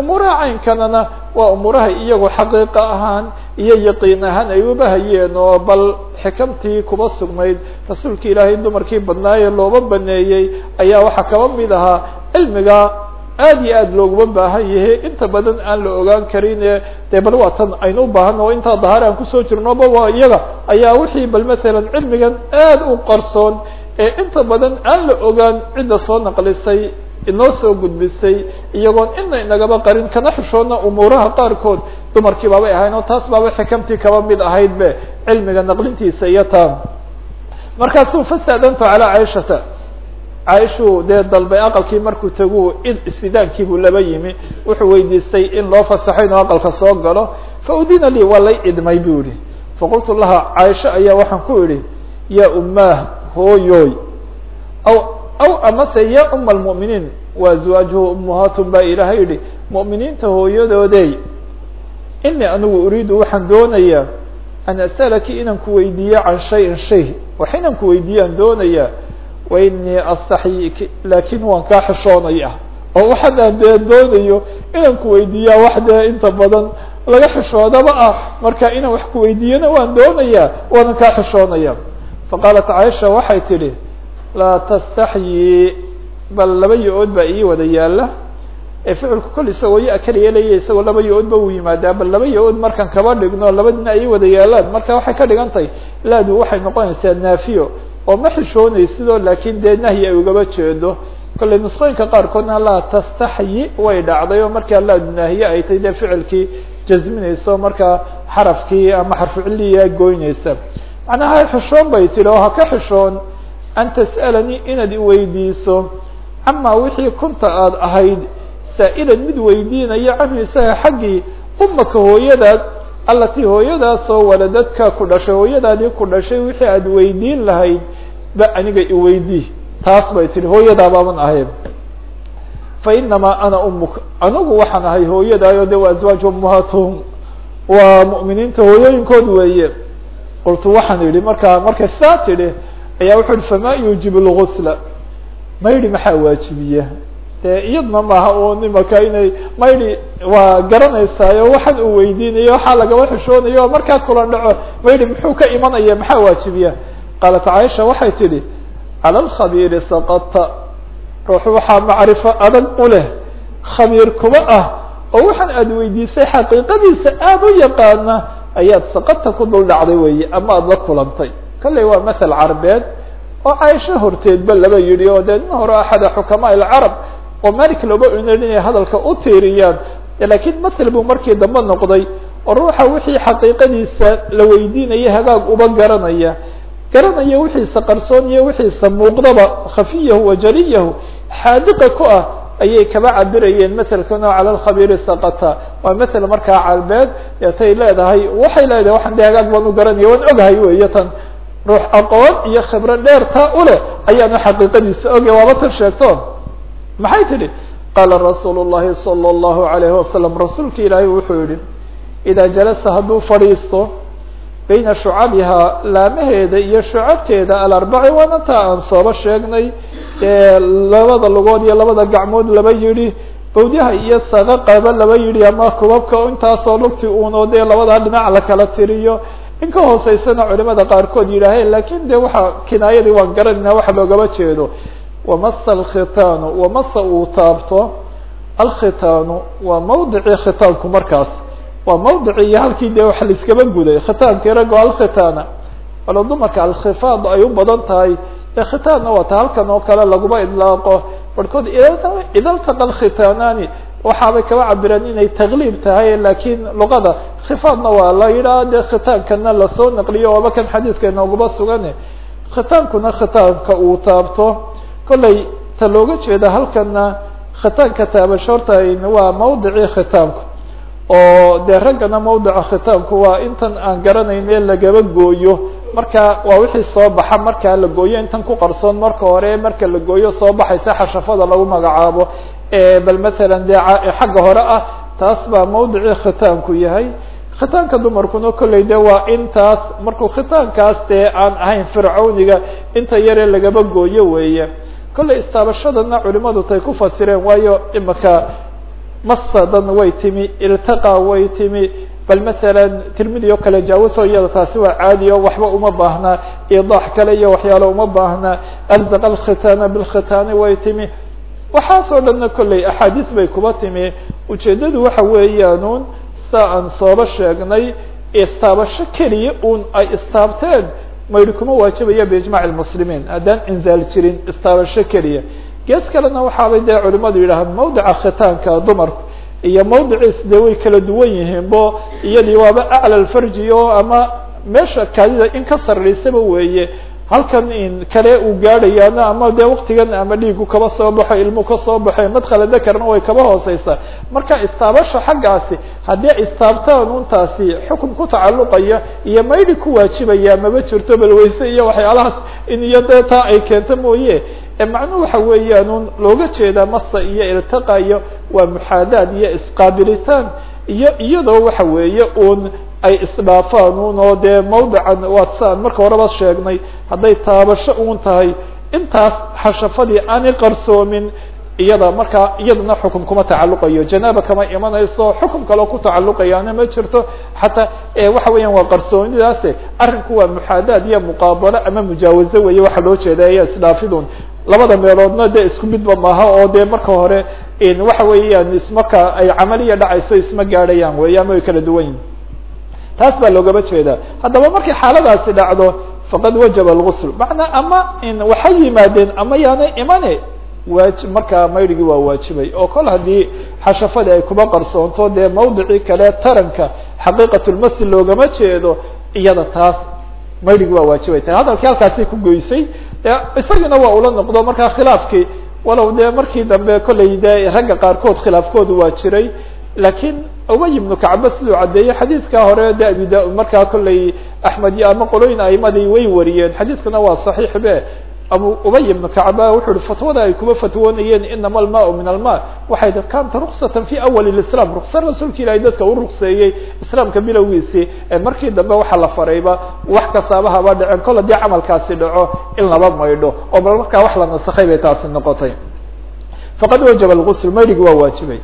umuuraha caynkanana waa umuuraha iyagu xaqiiqa ahaan iyo yaqiin ahaan ay ubahayeen oo bal xikamtii kuba sugnayd. Rasuulka ilaahay dumarkii badnaaye looba baneeyey ayaa waxaa kaba mid ahaa. Cilmiga aad iyo aad looguma baahan yahay. Inta badan aan la ogaan karin dee bal waa tan aynu u baahano oo intaa dahaare aan ku soo jirnoba waa iyaga. Ayaa wixii bal matalan cilmigan aad u qarsoon ee inta badan aan la ogaan cidda soo naqlisay inoo soo gudbisay iyagoon ina inagaba qarin kana xishoodna umuuraha qaarkood. Dumarkii baabay ahayn oo taas baaba xikamtii kaba mid ahayd be cilmiga naqlintiisa iyo taan markaasuu fasadantu calaa caaishata caaishuu dee dalbay aqalkii markuu tagu istidaankiibuu laba yimi wuxuu weydiistay in loo fasaxo inuu aqalka soo galo. Fa udina lii waa lay idmay bu yihi faqultu laha caaisha ayaa waxaan ku idhi yaa umaah hooyooy aw aw amase ya uma almu'miniin? Wa azwaajuhu ummuhaatun baa ilaahay yihi mu'miniinta hooyadoodey ini anigu uriidu waxaan doonayaa an as'alaki inaan ku weydiiyo can shayin shay wax inaan ku weydiiyaan doonayaa wainii astaxyiki laakin waan kaa xishoonaya oo waxaanaan dee doonayo inaan ku weydiiyaa wax dee inta badan laga xishoodaba ah. Marka inaan wax ku weydiiyana waan doonayaa waanan kaa xishoonaya. Faqaalat caaisha waxay tidhi laa tastaxyii bal laba yo-ood baa ii wada yaalla ee ficilku kol isagoo ya leeya isagoo laba yo-oodba uu yimaadaa. Bal laba yo-ood markaan kaba dhigno labadina ay wada yaalaan. Marka waxay ka dhigan laadu waxay noqonaysaa naafiyo oo ma xishoonaysidoo laakiin dee nahyi ay ugaba jeedo. Kollay nusqooyinka qaarkoodna laa tastaxyi way dhacday oo markaa laadu naahiye ay tahay dee ficilkii jazminayso markaa xarafkii ama xarfuciliya goynaysa. Macnaha xishoon bay tihi oo ha ka xishoon an tas'alanii inaad iweydiiso camaa wixii kunta aada ahayd saa'ilan mid weydiinaya canhu isaga xaggii umaka hooyadaad allatii hooyadaasoo waladadka ku dhashay hooyadaadii ku dhashay wixii aad weydiin lahayd ba aniga iweydii taas bay tihi hooyadaabaaban ahayn. Fa inamaa ana umuka anigu waxaan ahay hooyadaayo de waa azwaaj ummuhaatuhum waa mu'miniinta hooyooyinkood weeye. Qultu waxaan idhi markaa markay saa tidhi ayaa wuxu uhi famaa yuujibu lgusla maydhi maxaa waajibiya dee iyadna maaha un imaka inay maydhi waa garanaysaayo waxaan uu weydiinayo waxaa lagaba xishoonayo markaa kula dhaco maydhi muxuu ka imanaya maxaa waajibiya? Qaalat caaisha waxay tidhi cala alkhabiiri saqata. Ruuxu waxaa macrifo adag u leh khabiir kuba ah oo waxaan aada weydiisay xaqiiqadiisa aada u yaqaana ayaad saqata ku dul dhacday weeye ama aada la kulantay. Kalley waa mathal carbeed oo caaisho horteedba laba yidhi oo dee hore axada xukamaa ilcarab oo malik looba onan inay hadalka u tiiriyaan. Laakiin mathal buu markii dambe noqday oo ruuxa wixii xaqiiqadiisa la weydiinaya hagaag uba garanaya. Garanayo wixiisa qarsoon iyo wixiisa muuqdaba khafiyahu wa jaliyahu xaadiqa ku ah ayay kaba cabirayeen matelkan oo cala lkhabiiri saqata. Waa matel markaa calbeed etay leedahay waxay leedahay waxaan de hagaag baan u garanaya waan ogahay weyo tan. Ruux aqoon iyo khibro dheer taa uleh ayaanu xaqiiqadiisa oge waaba tan sheegto maxay tidhi? Qaala rasuulu llahi sala allahu alayhi wasalam rasuulka ilaahay wuxuu yihi idaa jalasa hadduu fadhiisto bayna shucabihaa laamaheeda iyo shucabteeda alarbaci waana taa aan sooba sheegnay labada lugood iyo labada gacmood laba yidhi bawdyaha iyo saqaqaba laba yidhi ama kubabka intaasoo lugti uunoo dee labadaa dhinac la kala tiriyo. In ka hooseysana culimada qaarkood yidhaaheen laakiin de waxa kinaayadii waan garanayna waxa loogaba jeedo wamasa alkhitaanu wamasa uu taabto alkhitaanu waa mawdicii khitaanku markaas. Waa mawdicii iyo halkii dee wax laiskaba guday. Khitaankii raggo alkhitaana. Walo dumarka alkhifaad ay u badan tahay. Dee khitaanna waa ta halkan oo kale laguma idlaaqo. Barhkood ida ltaqa alkhitaanaani waxaabay kaba cabireen inay takliib tahay laakiin luqada khifaadna waa la yidhaha dee khitaankana la soo naqliyo. Waaba kan kollay ta looga jeeda halkana khitaanka taabasho horta waa mawdicii khitaanku oo dee raggana mawdica khitaanku waa intan aan garanayn ee lagaba gooyo. Marka waa wixii soo baxa markaa la gooyo intan ku qarsoon marka hore marka la gooyo soo baxaysa xashafada lagu magacaabo. Bal matsalan dee xagga hore ah taas baa mawdicii khitaanku yahay. Khitaanka dumarkuna kolley de waa intaas. Markuu khitaankaas dee aan ahayn fircawniga inta yaree lagaba gooyo weeye kolley istaabashadana culimadu tay ku fasireen waayo imaka masadan way timi iltaqa way timi. Bal masalan tirmidi oo kale jaawaso iyada taasi waa caadi o waxba uma baahna idaax kale iyo waxyaalo uma baahna alzaqa alkhitaana bilkhitaani way timi. Waxaasoo dhanna kolley axaadiis bay kuba timi. Ujeeddadu waxa weeyaanuun saa aan sooba sheegnay istaabasho keliya un ay istaabteen mayri kuma waajibaya biijmac lmuslimiin haddaan inzaal jirin istaabasho keliya. Gees kalena waxaabay dee culimadu yidhahaan mawdica khitaanka dumarku iyo mawdiciis dee kala duwan yihiin bo iyadii waaba acla lfarji o ama meesha kaadida in ka sarraysaba weeye halkan kale uu gaadhayaana ama dee waktigan ama dhiigu kaba soo baxo ilmu ka soo baxo madkala dakarna way kaba hooseysaa marka istaabasha xaggaasi haddii istaabtaan untaasi xukun ku tacalluqaya iyo maydi ku waajibaya maba jirto balweyse iyo waxyaalahaas in iyo dee taa ay keento mooye. Macnuhu waxa weeyaan un looga jeedaa masa iyo iltiqayo waa muxaadaad iyo isqaabilitaan iyo iyadoo waxa weeye un ay isdhaafaan oo dee mawdican waa saan marka horeba sheegnay hadday taabasho un tahay intaas xashafadii aanay qarsoomin iyada markaa iyadana xukum kuma tacalluqayo. Janaaba kama imanayso xukum kaloo ku tacalluqayaana ma jirto. Xataa waxa weeyaan waa qarsoonidaase arrinku waa muxaadaad iyo muqaabalo ama mujaawazo weeye waxa loo jeeda iyo isdhaafidun labada meeloodna dee isku midba maaha oo dee marka hore waxa weeyaan ismarka ay camaliya dhacayso isma gaadhayaan weeye ama way kala duwan yihiin taas baa loogaba jeedaa. Haddaba markay xaaladaasi dhacdo faqad wajaba algusl macnaa ama waxay yimaadeen ama yaanay imane waaji markaa maydrigii waa waajibay. Oo kol haddii xashafadii ay kuba qarsoonto dee mawdicii kale taranka xaqiiqatulmasl loogama jeedo iyada taas maydrigi waa waajibay tahay. Hadalkii halkaasay ku goysay isagiina waa ula noqdo markaa khilaafkii walow dee markii dambe kollay dee ragga qaarkood khilaafkoodu waa jiray lakiin ubay ibnu kacba siduu caddeeyey xadiidkaa hore de abi da markaa kollay axmed iyo ama qolooyin aimadii way wariyeen. Xadiidkuna waa saxiix be. Abu ubay ibnu kacba wuxuu uhi fatwada ay kuba fatwoonayeen inama almaau min alma waxay kaanta ruksatan fi awali islam ruksa rasuulka ilahay dadka u rukseeyey islaamka bilowgiisii markii dambe waxaa la farayba wax kastaaba haba dhaceen kol haddii camalkaasi dhaco in laba maydho. Oo markaa wax la nasakhay bay taasi noqotay. Faqad wajaba lgusl maydhigi waa waajibay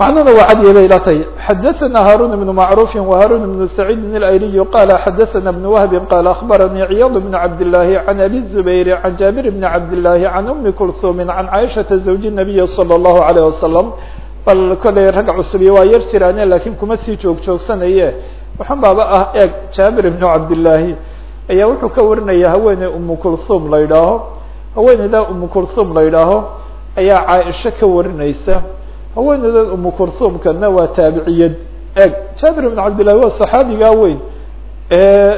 معننا وعدي ليلتي حدثنا هارون بن معروف وهارون بن سعيد الأيلي قال حدثنا ابن وهب قال أخبرني عياض بن عبد الله عن أبي الزبير عن جابر بن عبد الله عن أم كلثوم عن عائشة زوج النبي صلى الله عليه وسلم bal kolay rag cusubiye waa yar jiraane lakiin kuma sii joog joogsanaye waxaan baaba ah eeg jaabir ibnu cabdillaahi ayaa wuxuu ka warinaya haweeney umu kulthum la yidhaaho haweeneyda umu kulthum la yidhaaho ayaa caaisho ka warinaysa haweeneydan umu kurhumkana waa taabiciyad. Eg jaabir ibn cabdillahi waa saxaabigaa weyn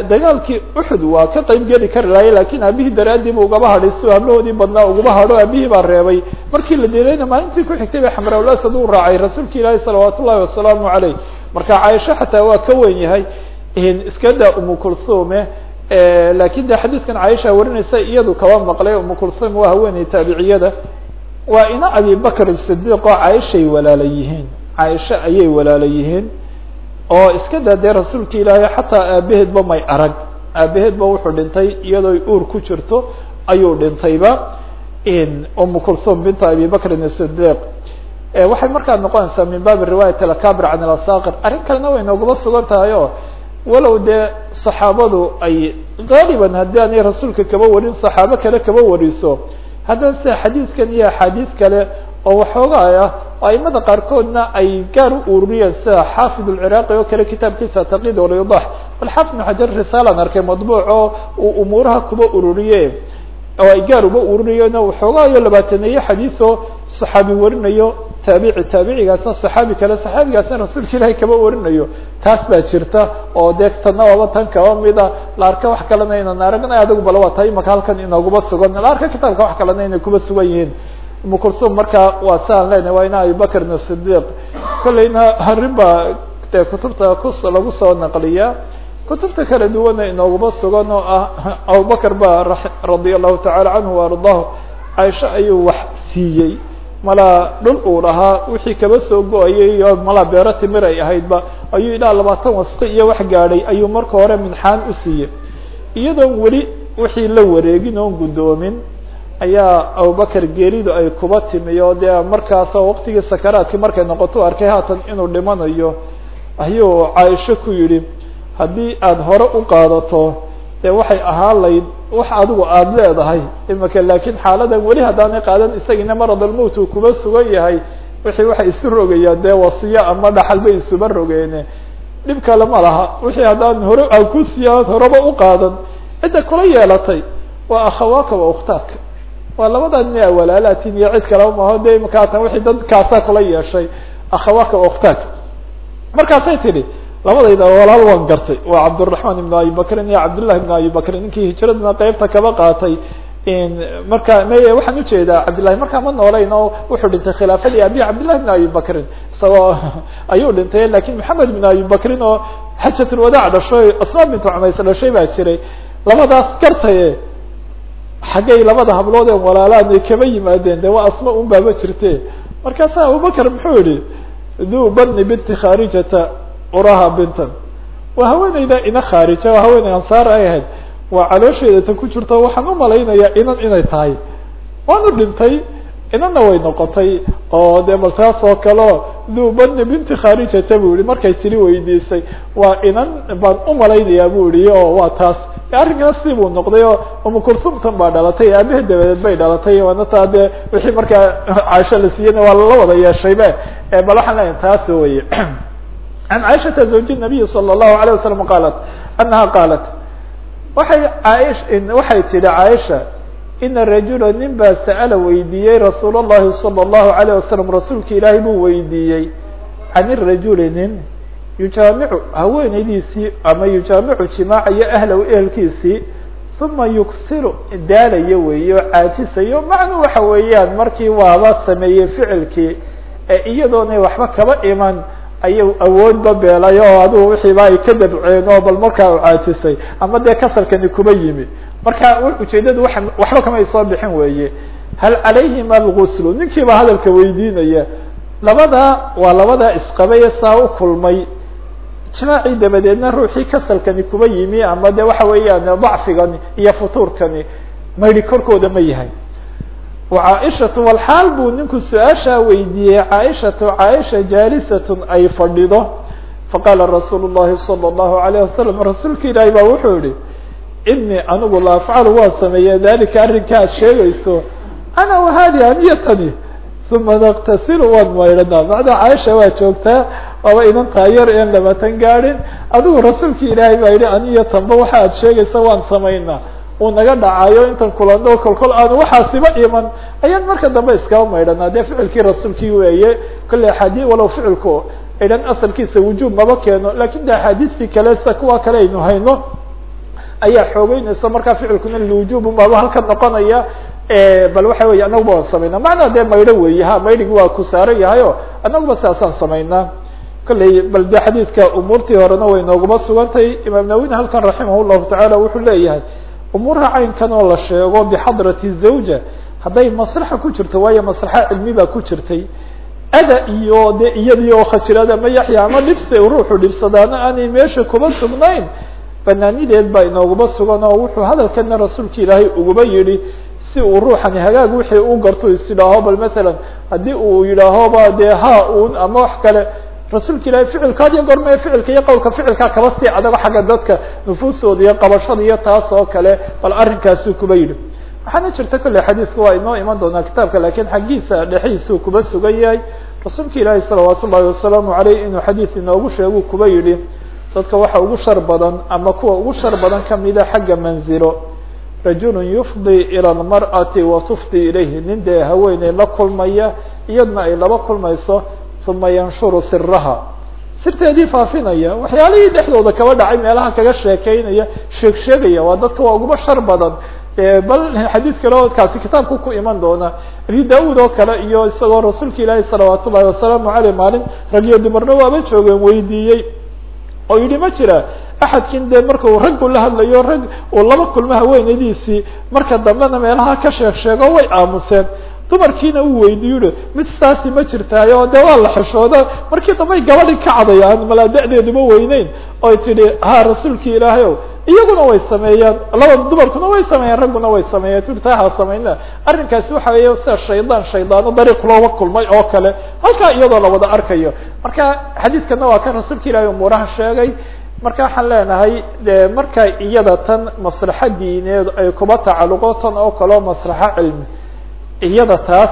dagaalkii uxud waa ka qayb geli kari lahay laakiin aabihii daraadii bu ugaba hadhay si hablahoodii badnaa ugaba hadho aabihii baa reebay. Markii la dilayna maalintii ku xigtay ba xamrawlasad u raacay rasuulka ilaahi salawaat ullahi wasalaamu aleyh marka caaisha xataa waa ka wen yahay iska daa umu kulhume laakiin de xadiidkan caaisha warinaysa iyadu kaba maqlay umu kulhum waa haweeney taabiciyada waa ina abi bakr sidiq oo caaishay walaala yihiin. Caaisha ayay walaala yihiin oo iska daa dee rasuulka ilaahay xataa aabaheedba may arag. Aabaheedba wuxuu dhintay iyadoo uur ku jirto ayuu dhintayba umu kulhum binta abi bakrin sidiq waxay markaa noqonaysaa min baabi riwaayat alakabir can alasaqir arrin kalena way noogaba sugan tahay oo walow dee saxaabadu ay gaaliban haddii aanay rasuulka kaba warin saxaabo kale kaba wariso haddana sida xadiidkan iyo axaadiid kale oo waxoogaa ah aimada qaarkoodna ay gaar u ururiyeen sida xaafid alciraaqi oo kale kitaabkiisa taqid walyudax bal xaafid ibnu xajar risaalan arkay madbuuc uu umuuraha kuba ururiye oo ay gaar uba ururiyeen oo waxoogaayo labaataneeye xadiioo saxaabi warinayo taabici taabicigaasna saxaabi kale saxaabigaasna rasuulka ilaahay kaba warinayo. Taas baa jirta oo dee waaba tan kaba mida la arka wax kalena inan aragna adigu bal waa tahay imaka halkan inooguba sugan. La kitaabka wax kalena inay kuba sugan yihiin. Umu kulsum marka waa siaan leenahay waa ina abibakrin sidiq kolleyna arrin baa dee kutubta ku lagu soo naqliya. Kutubta kala duwana inooguma sugan oo ah abubakr ba radia allahu tacala canhu waardahu caaisha ayuu wax siiyey malaa dhul uu lahaa wixii kaba soo go'ayay iyo malaa beero timir ay ahaydba ayuu ilaa labaatan wasqi iyo wax gaadhay ayuu marka hore minxaan u siiyey. Iyadoon weli wixii la wareegin oon guddoomin ayaa abubakar geeridu ay kuba timi oo dee markaasoo waqtigii sakaraadkii markay noqoto arkay haatan inuu dhimanayo ayuu caaisho ku yidhi haddii aada hore u qaadato dee waxay ahaan layd wax adigu aada leedahay. Imika laakiin xaaladan weli haddaanay qaadan isagiina marad almowt uu kuba sugan yahay. Wixii waxay isu rogayaan dee wasiyo ama dhaxal bay isuba rogeene. Dhib kale ma laha. Wixii haddaan hore aan ku siiya aad horeba u qaadan. Cidda kula yeelatay waa akhawaaka wa ukhtaaka. Waa labadan nia walaalaatin iyo cid kaleba maho de imika haatan wixii dadkaasaa kula yeeshay. Akhawaaka wa ukhtaaka. Markaasay tidhi labadayda walaal waan gartay waa cabdالرaحman iبn abi bakrin iyo cabdالlahi iبn abi bakrin ninkii hijiradna qeybta kaba qaatay marka m waxaan ujeedaa cabdillahi markaa ma noolayn oo wuxuu dhintay khilaafadii abi cabdillahi بn abi bakrin isagoo ayuu dhintay lakin maxamed بn abi bakrin oo xajatulwadaac dhashay asma bint cumays dhashay baa jiray labadaas gartaye xaggay labada hablood ee walaalaan ay kaba yimaadeen de waa asma un baaba jirte markaasa abubakr muxuu yihi du bani binti kharijata uraha bintan. Waa haweeneyda ina khaarija waa haweeney ansaar ay ahayd. Waa caloosheeda ta ku jirto waxaan umalaynayaa inan inay tahay. Waanu dhintay inanna way noqotay. Oo de bal taas oo kaleo du bani binti kharijata bu yihi markay tiri weydiisay. Waa inan baan umalaynayaa bu yihi oo waa taas. Arrinkana si buu noqday oo umu kulsumtan baa dhalatay aabahe dabadeed bay dhalatay. Waana taa dee wixii markaa caisho la siiyeyna waa lala wada yeeshaybe bal waxaan leeyahay taas weye عن عائشة زوج النبي صلى الله عليه وسلم قالت أنها قالت waxay عاش waxay tihi عائشة إن رaجuلا nin baa سأل weydiiyey رasuul الlahi صلى الله عليه وسلم rasuulka ilaahay buu weydiiyey عن الرaجuل nin يujaamicu haweeneydiisii ama yujaamicu jimaacayo أهlow ehelkiisii ثuma yuksiru daalayo weeye oo caajisayo macnu waxa weeyaan markii waaba sameeyey ficilkii ee iyadoonay waxba kaba iman ayuu awoodba beelay oo adigu wixiiba ay ka dabceen oo bal markaa u caajisay. Ama dee kasalkani kuba yimi. Marka ujeedadu waa waxba kamay soo bixin weeye. Hal calayhima alguslu ninkiiba hadalka weydiinaya. Labada waa labadaa isqabay saa u kulmay. Jimaacii dabadeedna ruuxii kasalkani kuba yimi ama de waxa weeyaan dacfigani iyo futuurkani. Maydi korkooda ma yahay وcaaishatu walxaal buu ninku su-aashaa weydiiyey caaishatu caaisha jaalisatun ay fadhido faqaala rasuulu الlahi salى الlahu عalيه wasalam rasuulka ilaahi baa wuxuu yihi inii anigu la afcalu waan sameeya dalika arrinka ad sheegayso ana wahadi amiyatani uma naktasilu waan maydhanaa macnaa caaisha waa joogtaa waaba inan taayar en labaatan gaadhin adigu rasuulka ilaahay baa yihi aniyatanba waxa ad sheegaysa waan samaynaa uu naga dhacayo intan kulano kolkol aan waxaasiba iman. Ayaan marka dambe iskaba maydhanaa dee ficilkii rasuulkii weeye kolle axaadi walow ficilku idhan asalkiisa wujuub maba keeno laakiin de axaadiistii kale sida kuwa kale aynu hayno ayaa xoogeynayso markaa ficilkuna liwujubu maba halka noqonaya bal waxa wey anaguba waan samaynaa macnaa dee maydho weeye ha maydhigi waa ku saaran yahay o anaguba sidaasaan samaynaa kolley bal de xadiidka umuurtii horena way nooguma sugantay. Imaam nawina halkan raximah tacaala wuxuu leeyahay umuuraha caynkan oo la sheego bixadrati zawja hadday maslaxa ku jirto waayo maslaxa cilmi baa ku jirtay. Ada iyo de iyadii oo khajirada ma yaxya ama dhibse ruuxu dhibsadaana aanay meesha kuba sugnayn. Banaanideed baa inooguma sugan oo wuxuu hadalkana rasuulka ilaahay uguba yidhi si uu ruuxani hagaag wixii u garto is idhaaho bal matalan haddii uu yidhaahoba dee ha un ama wax kale rasuulka ilahay ficilkaad iyo gormee ficilka iyo qowlka ficilkaa kaba sii adago xagga dadka nufuustooda iyo qabashada iyo taas oo kale bal arrinkaasuu kuba yidhi waxaana jirta kolley xadiiska waa inoo iman doonaa kitaabka lakin xaggiisa dhexiisuu kuba sugan yahay rasuulka ilaahi salawaat ullahi wasalaamu aleyh inuu xadiis inoogu sheegu kuba yidhi dadka waxa ugu shar badan ama kuwa ugu shar badan kamida xagga manzilo rajulu yufdi ilى اlmarأati wa tufdi ilayhi nin dee haweeney la kulmaya iyadna ay laba kulmayso uma yanshuru siraha sirteedii faafinaya waxyaalihii dhexdooda kaba dhacay meelaha kaga sheekeynaya sheeg sheegaya waa dadka waa uguba shar badan bal xadiis kale kaasi kitaabku ku iman doona abi da'ud oo kale iyo isagoo rasuulka ilaahi salawaat ullahi wasalaamu aleyh maalin rag iyo dumarna waaba joogeen weydiiyey oo yidhi ma jira axadkin dee marka uu raggu la hadlayo rag uu laba kulmo haweenadiisii marka dambena meelaha ka sheeg sheego way aamuseen dumarkiina uu weydiiyo yihi mid saasi ma jirtaayo dee waa la xishooda markii dambay gabadhi ka cadayaan malaa da-deeduma weyneyn oy tidhi ha rasuulkii ilaahay iyaguna way sameeyaan labada dumarkuna way sameeyaan ragguna way sameeyaan. Tii taa ha samayna arrinkaasi waxa weeye sida shaydaan shaydaano dariiq looga kulmay oo kale halkaa iyadoo la wada arkayo. Marka xadiiskana waa kan rasuulka ilaahay umuuraha sheegay. Marka waxaan leenahay de marka iyada tan maslaxa diineed ay kuba tacaluqo tan oo kaleo maslaxa cilmi iyada taas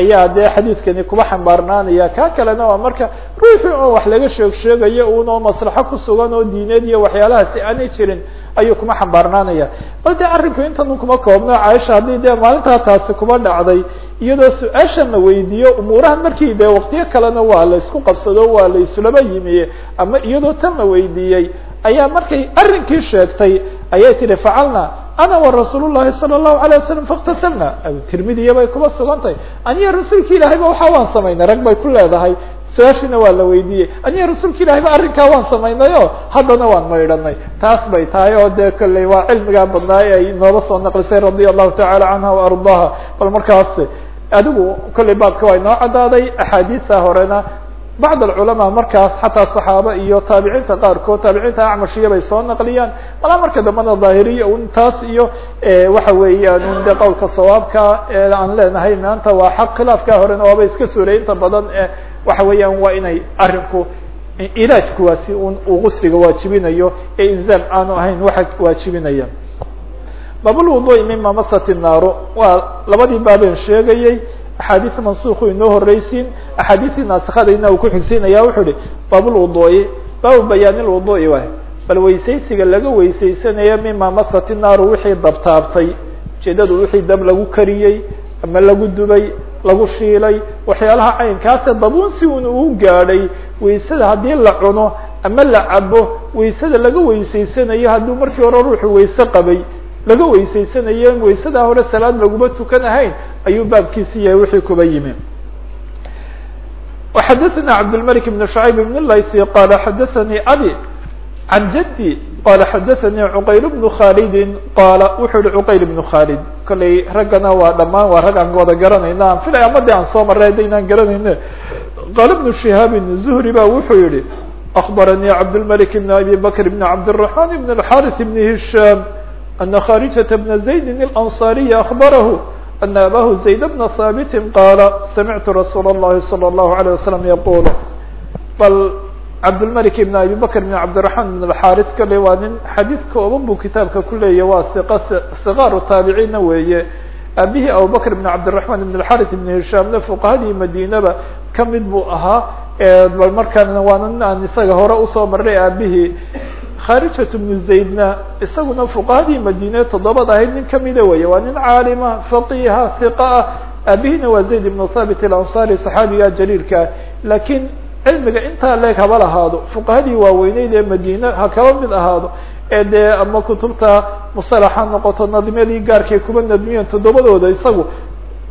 ayaa dee xadiidkani kuba xambaarnaanaya. Ka kalena waa marka ruuxii oo wax laga sheeg sheegayo unoo maslaxo kusugan oo diineed iyo waxyaalahaasi aanay jirin ayuu kuma xambaarnaanaya. Bal dee arrinku intan kuma koobno caaisha haddii dee maalintaa taasi kuba dhacday iyadoo su'aashan la weydiiyo umuurahan markii dee waqtiyo kalena waa la isku qabsado waa la isulaba yimi ama iyadoo tan la weydiiyey ayaa markay arrinkii sheegtay ayay tihi facalna ana warasuul llahi salى الlahu alيه wasalam faاktasalna tirmidiya bay kuba sugan tahay aniya rasuulka ilahay ba waxa waan samaynay rag bay ku leedahay su-aashiina waa la weydiiyey aniya rasuulka ilahay ba arrinkaa waan samaynay o haddana waan maydhanay taas bay tahay oo dee kolley waa cilmigaa badnaay ay nooba soo naqlisay radia allahu tacala canha وarضaha bal markaas adigu kolley baabka waa inoo caddaaday axaadiista horena bacd alculamaa markaas xataa saxaaba iyo taabiciinta qaarkood taabiciinta acmashiya bay soo naqliyaan. Malaa marka dambena daahiriya un taas iyo waxa weeyaan un de qowlka sawaabka aan leenahay maanta waa xaq khilaafkaa horena waaba iska suuray inta badan waxa weeyaan waa inay arinku ilaajkuwaasi un uu gusliga waajibinayo ee inzaam aanu ahayn waxa waajibinaya. Baabulwuduui mima masat naaru waa labadii baabeen sheegayey axaadiis mansuku inoo horeysiin axaadiistii naasikadayna uu kuxigsiinaya wuxuu ihi baabulwuduui baabu bayaan lwuduui waay bal weysaysiga laga weysaysanayo mima masat naaru wixii dabtaabtay ujeedadu wixii dab lagu kariyey ama lagu dubay lagu shiilay waxyaalaha caynkaase dabuunsi un uu gaadhay weysada haddii la cuno ama la cabo weysada laga weysaysanayo hadduu markii hore ruuxu weyse qabay laga weysaysanayo in weysadaa hore salaad laguma tukan ahayn ayuu baabkiisi yahay wixii kuba yimi وxadثna cabdالملك بن شعيب بن الlayثي qال xadثnي abي عan jدي qال xadثnي cqayl بن khاld qal wuxuu hi cqayl بن khاld kolley raggana waa dhamaan waa rag aan wada garanayna aan filay amadi aan soo maray hadaynaan garanayne qال بن شهاaب زهري ba wuxuu yihi أخبرnي cabdالملك بن أbي بكر بن cabدالرحمن بن الحارث بن هiشام أن خارجة بن زيد الأنصاري أخبره أن أbاه زيد بن ثابت قال سمعت رsuuل اللhi صلى الله عليه وسلم يقول bl cabdالملك بن أبي بكر بن cabدالرحمن بن الحارث kale waa nin xadيث kooban buu kitaabka ku leeya waa صغاar تaaبعيna weeye abihii abubكر بن cabدالرحمن بن الحارث بن هiشامna فqahadii madinaba kamid buu ahaa bal markaana waana nin aan isaga hore usoo maray aabihii khaarijat bnu zaydna isaguna fuqahadii madiine toddobad ahayd nin kamida weeye. Waa nin caalima faqiha hiqa ah waa zayd ibnu thabit alanصari صaxaabiga jaliilka laakiin cilmiga intaa leeg haba lahaado fuqahadii waaweyneyd ee madiine ha kaba mid ahaado ee dee ama kutubta musalaxa noqoto nadmyadii gaarkay kuba nadmiyeen toddobadooda isagu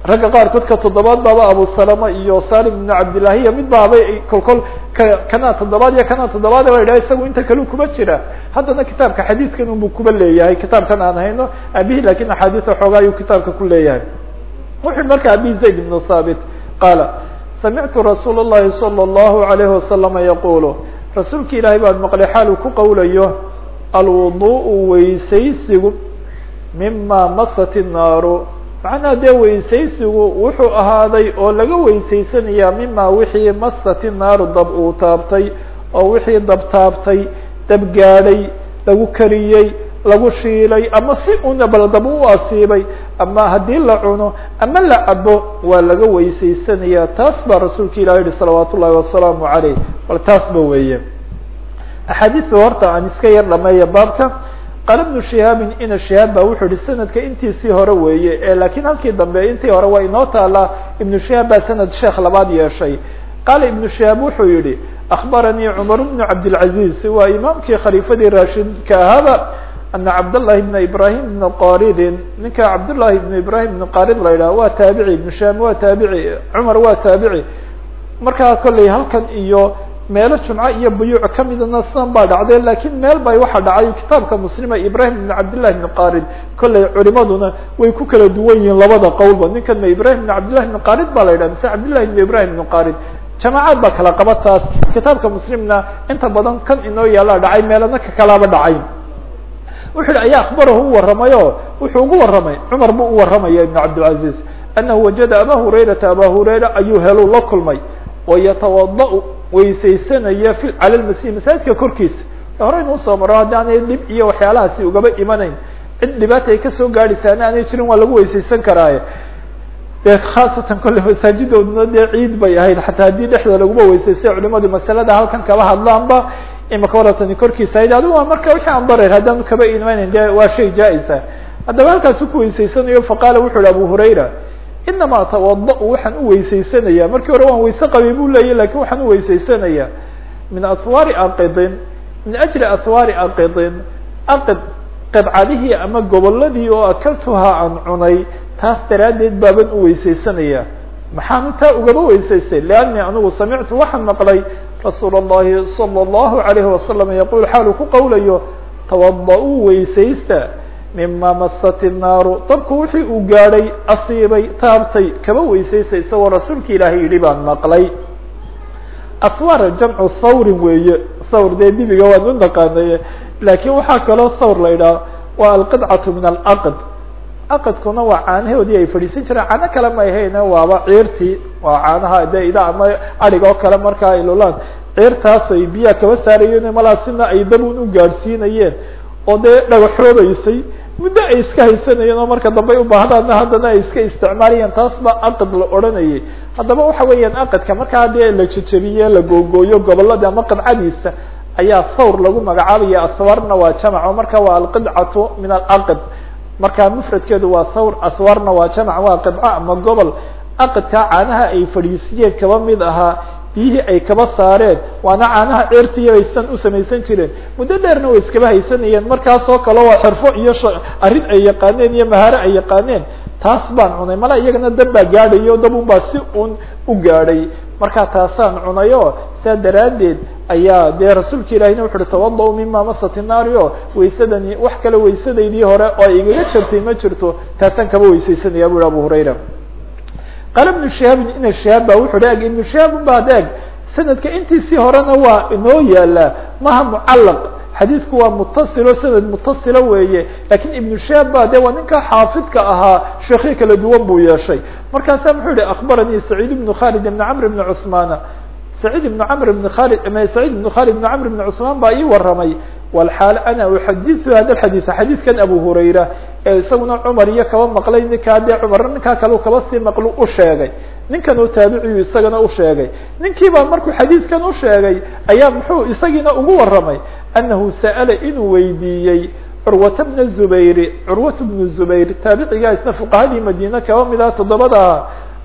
ragga qaarkood ka toddobaad baaba abu salama iyo salim ibnu cabdillahiya mid baabay kolkol ka kanaa toddobaad iyo kanaa toddobaad ba yidhaha isagu inta kale kuba jira haddana kitaabka xadiidkan unbuu kuba leeyahay kitaabkan aan hayno abihi lakin axaadiisa xoogaa ayuu kitaabka ku leeyahay wuxuu marka abi zayd ibnu thaabit qaala samictu rasuul الlahi salى الlahu عalayhi wasalama yaqulu rasuulki ilaahay baan maqlay xaal uu ku qowlayo alwuduءu weysaysigu mima masat الnaaru macnaha dee weysaysigu wuxuu ahaaday oo laga weysaysanayaa mima wixii masati naaru dab uu taabtay oo wixii dab taabtay dab gaadhay lagu kariyey lagu shiilay ama si una bal dab u asiibay ama haddii la cuno ama la cabo waa laga weysaysanayaa taas baa rasuulka ilah yihi salawaat ullahi wasalaamu عalayh bal taasba weeye. Axaadiista horta aan iska yar dhameeya baabka qaala ibnu shihaabin ina shihaab ba wuxuu yihi sanadka intiisii hore weeye ee laakiin halkii dambe intii hore waa inoo taalaa ibnu shihaab baa sanad sheekh labaad yeeshay. Qaala ibnu shihaab wuxuu yihi akbaranii cumar bnu cabdilcaziz waa imaamkii khaliifadii raashidka ahaaba ana cabdاllahi bna ibrahim bna qaridin ninka cabdullahi ibnu ibrahim ibn qarid la yidhaha waa taabici ibnu shihaab waa taabici cumar waa taabici. Markaa kolley halkan iyo meelo jumco iyo buyuuc kamidana sidan baa dhacday laakiin meel bay waxa dhacay kitaabka muslima ibrahim ibn cabdillahi ibn qarid kolley culimaduna way ku kala duwan yihiin labada qowlba. Ninkan ma ibrahim ibn cabdillahi ibn qarid ba la yidhaha mise cabdillahi ibn ibrahim ibn qarid jamaacad baa kala qaba taas. Kitaabka muslimna inta badan kan inoo yaalla dhacay meelana ka kalaaba dhacay. Wuxu yihi ayaa akhbarahu u waramayo wuxuu ugu waramay cumar buu u waramaya ibn cabdilcaziz anahu wajada aba hurayrata aba hurayra ayuu helu la kulmay. Oo yatawada weysaysanaya cala lmasih masaajidka korkiisa. Horeynu u soo maro haddi aanay dhib iyo waxyaalahaasi ugaba imanayn. Cid dhibaata ay ka soo gaadhaysaana aanay jirin waa lagu weysaysan karaaye. Dee khaasatan kolle masaajidooduna dee ciid bay ahayd. Xataa haddii dhexda laguma weysaystay culimadu masalada halkan kaba hadlaanba imaka waratani korkiisa ahayd. Adigu waa marka wixii aan dareer haddaanu kaba imanayn de waa shay jaa-isa haddaba halkaasu ku weysaysanayo faqaala wuxu uhi abu hurayra inama atawada-u waxaan u weysaysanaya markii hore waan weyse qabay bu leeyay lakin waxaan u weysaysanaya min ahwaari aqidin min ajli ahwaari aqidin aqid qidcadihii ama goboladii oo akaltuhaa aan cunay taas daraaddeed baaban u weysaysanaya maxaanu taa ugaba weysaystay leanni anigu samictu waxaan maqlay rasuul اllahi salى اllahu alayhi wasalam yaqul xaalu ku qowlayo tawada-uu weysaysta mima masat الnaaru dabku wixii uu gaadhay asiibay taabtay kaba weysaysta isagoo rasuulka ilaahay yidhi baan maqlay. Aswar jamcu thawrin weeye. Thawr dee dibiga waan u naqaanay. Laakin waxaa kaloo thawr la yidhaha waa alqidcatu min alaqd. Aqadkuna waa caanahoodii ay fadhiisan jireen. Caano kale ma ahayne waaba ciirtii. Waa caanaha de ida ama arig oo kale markaa ay lulaan ciirtaas ay biyaha kaba saarayeen malaasina ay dabun u gaadhsiinayeen. Oo dee dhagaxoodaysay muddo ay iska haysanayeen oo marka dambe ubaahdaana haddana ay iska isticmaalayeen taas baa aqad la odhanayay. Haddaba waxa weeyaan aqadka markaa dee la jejebiye la googooyo gobollada ama qidcadiisa ayaa thawr lagu magacaabaya. Athwarna waa jamac oo marka waa alqidcatu min alaqd. Marka mfradkeedu waa thawr athwarna waa jamac waa qidco ama gobol. Aqadkaa caanaha ay fadhiisiyeen kaba mid ahaa biyihii ay kaba saareen. Waana caanaha ceertiya baysan u samaysan jireen. Muddo dheerna way iskaba haysanayeen. Markaasoo kale waa xirfo iyo arrin ay yaqaaneen iyo mahaaro ay yaqaaneen. Taas baan cunay. Mala iyagana dab baa gaadhayo dabun baa si un u gaadhay. Markaa taasaan cunayo saa daraaddeed ayaa dee rasuulka ilahina wuxu uhi tawada-u mima masat naari o waysadani wax kale waysadaydii hore oo igaga jabtay ma jirto. Taasaan kaba weysaysanaya bu hi abu hurayra qaala ibnu shihaabin ina shihaab ba wuxu eg ibnu shihaab ba ad eg sanadka intiisii horena waa inoo yaalaa maha mucallaq. Xadiidku waa mutasilo sanad mutasila weeye. Lakin ibnu shihaab ba de waa ninka xaafidka ahaa sheekyo kala duwan buu yeeshay. Markaasa muxuu yihi akbaranii saciid ibnu khalid ibn camr ibn cusmaana. Saciid ibn camr ibn khalid saciid ibn khalid ibn camr ibn cusmaan baa ii waramay walxaal ana uxadiثu hada xadiiث xadiidkan abu hurayra ee isaguna cumar iyo kaba maqlay ninkaa dee cumar ninkaa kale kaba sii maqlu u sheegay ninkan oo taabiciyu isagana u sheegay ninkii baa markuu xadiidkan u sheegay ayaa muxuu isagiina ugu waramay anahu sa'ala inuu weydiiyey curwata bna zubayri curwat bnu zubayr taabicigaa isna fuqahadii madiine kaba mid toddobada ah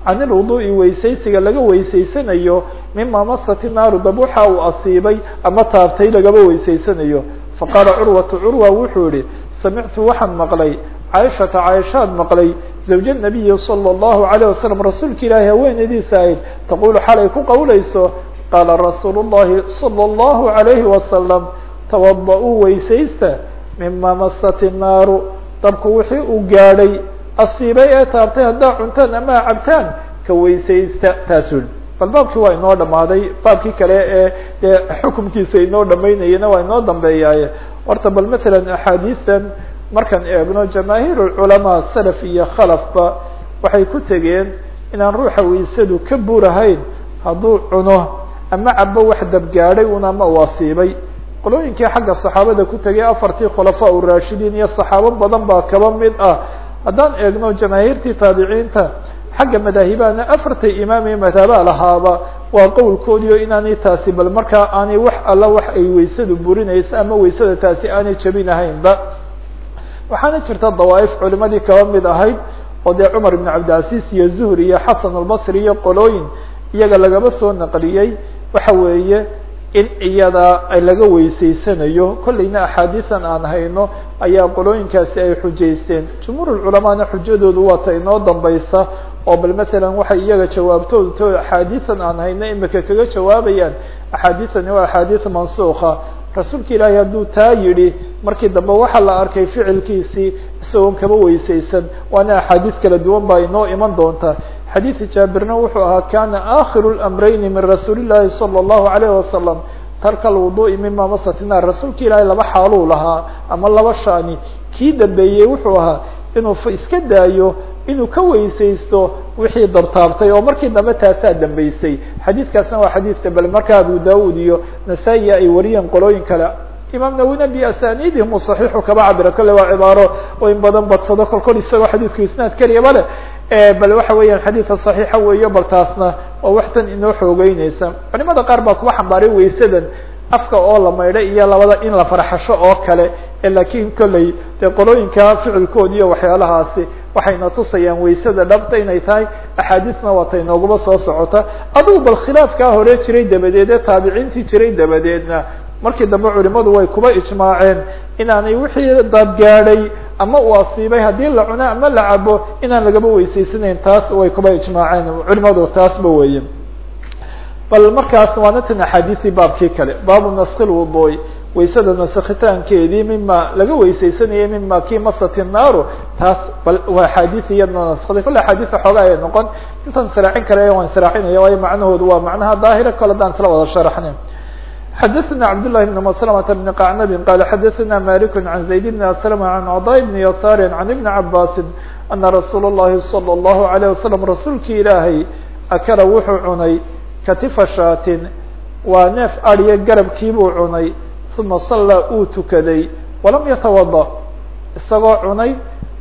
can ilwuduu'i weysaysiga laga weysaysanayo mima masati naaru dab waxa uu asiibay ama taabtay lagaba weysaysanayo. Faqaala curwatu curwa wuxuu yihi samictu waxaan maqlay caaishata caaishaad maqlay zawja nabiyi sala allahu calayh wasalam rasuulka ilaahi haweenadiisa ahayd. Taquulu xalay ku qowleyso qaala rasuulu llahi sala allahu alayhi wasalam tawada-uu weysaysta mima masati naaru dabku wixii uu gaadhay asiibay ee taabtay haddaa cuntaan ama cabtaan ka weysaysta taasuu bal baabkii waa inoo dhamaaday baabkii kale ee dee xukumkiisa inoo dhamaynayana waa inoo dambeeyaaye. Horta bal matalan axaadiidan markaan eegno jamaahiir culamaa salaf iyo khalafba waxay ku tegeen inaan ruuxa weysadu ka burahayn hadduu cuno ama cabo wax dabgaadhay un ama uu asiibay. Qolooyinkii xagga saxaabada ku tegay afartii khulafaa u raashidiin iyo saxaabo badan baa kaba mid ah haddaan eegno jamaahiirtii taabiciinta xagga madaahibahana afartay imaam madhabaa lahaaba waa qowlkoodii oo inaanay taasi bal markaa aanay wax alla wax ay weysadu burinayso ama weysada taasi aanay jabinahaynba waxaana jirta dawaaif culimadii kaba mid ahayd oo dee cumar ibn cabdilcaziz iyo zuhri iyo xasan albasri iyo qolooyin iyaga lagaba soo naqliyey. Waxa weeye in iyada laga weysaysanayo kollayna axaadiisan aan hayno ayaa qolooyinkaasi ay xujaysteen. Jumhuur culamaana xujadoodu waa ta inoo dambaysa oo bal matalan waxay iyaga jawaabtooda to axaadiisan aan hayno imika kaga jawaabayaan. Axaadiisani waa axaadiis mansuuka rasuulka ilaahay hadduu taa yidhi markii dambe waxaa la arkay ficilkiisii isagoon kaba weysaysan. Waana axaadiis kala duwan baa inoo iman doonta xadiidi jaabirna wuxuu ahaa kana akhiru اlamrayni min rasuuli llahi salى اllahu alayh wasalam tarka alwudu'i mima masatina rasuulka ilaahay laba xaaluu lahaa ama laba shani kii dambeeyey wuxuu ahaa inuu iska daayo inuu ka weysaysto wixii dabtaabtay oo markii dambe taasaa dambeysay xadiidkaasna waa xadiidka bal marka abu daud iyo nasaa-i ay wariyeen qolooyin kale imaam nawina biasaniidihim u saxiixu kaba cabira kolle waa cibaaro oo in badan badsado kol kol isagoo xadiidku isnaad keliyaba leh bal waxa weeyaan xadiidka saxiixa weeyo bal taasna oo waxtan inoo xoogeyneysa culimada qaar baa kuwa xambaaray weysadan afka oo la maydho iyo labada in la farxasho oo kale laakiin kolley dee qolooyinka ficilkood iyo waxyaalahaasi waxayna tusayaan weysada dhabta inay tahay axaadiisna waata inoogaba soo socota. Adugu bal khilaafkaa hore jiray dabadeed ee taabiciintii jiray dabadeedna markii dambe culimadu way kuba ijmaaceen inaanay wixii dabgaadhay ama uu asiibay haddii la cuno ama la cabo inaan lagaba weysaysanayn taas way kuba ijmaaceen culimadu taasba weeye bal markaas waana tan baabkii kale baabu naski lwuduu'i waysada naskitaankeedii mima laga weysaysanayay mima kii masati naaru taas bal waa axaadiis iyadna naskday kule axaadiisa xoogaa ay noqon intaan saraacin kale waan saraacinaya waayo macnahoodu waa macnaha daahira kole hadaan isla wada sharaxnayn xdثna cبd للh بن مسلمة بن قعنب qال xdثna مالك عن زaيد بن أسلم عن cضاء بن يسار عن بن عباس أنa رsuuل اللhi صلى الله عليه وسلم رasuulki ilaahay akla wuxuu cunay katifa shaatin waa neef adya garabkiibuu cunay ثuma صalىa uu tukaday walam yataوaضأ isagoo cunay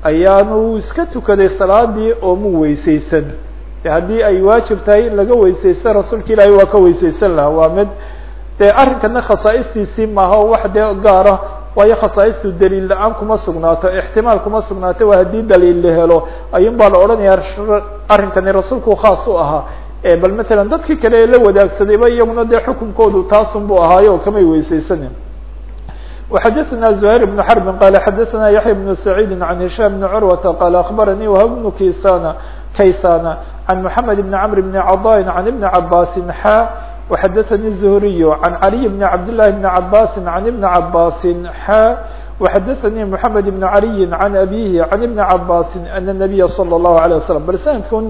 ayaanu iska tukaday salaadii oo mu weysaysan haddii ay waajib tahay in laga weysaysta rasuulka ilahay waa ka weysaysan lahaa waa mid de arrinkana khasaa'istiisii maaha o wax dee gaara waayo khasaa'istu daliil la-aan kuma sugnaato ixtimaal kuma sugnaato waa haddii daliil la helo ayuun baa la odhanaya arrinkani rasuulku khaas u ahaa bal matalan dadkii kale ee la wadaagsadayba iyaguna dee xukunkoodu taasun bu ahaayo oo kamay weysaysanin وxadثna زهير بن حرب qال xadثna يحيى بن سعيد عن هiشام بن عروة qال أخبرني وهب بن kيسان kaysان عن محمد بن عمرو بن عضاء عن بن عباس xا وxdثnي الزهري عن علي بن عبد الله بن عباس عن بن عباس xا وxdثnي محمد بن علي عن أبيه عن بن عباس أن النبي صلى الله عليه وسلم bal سندkun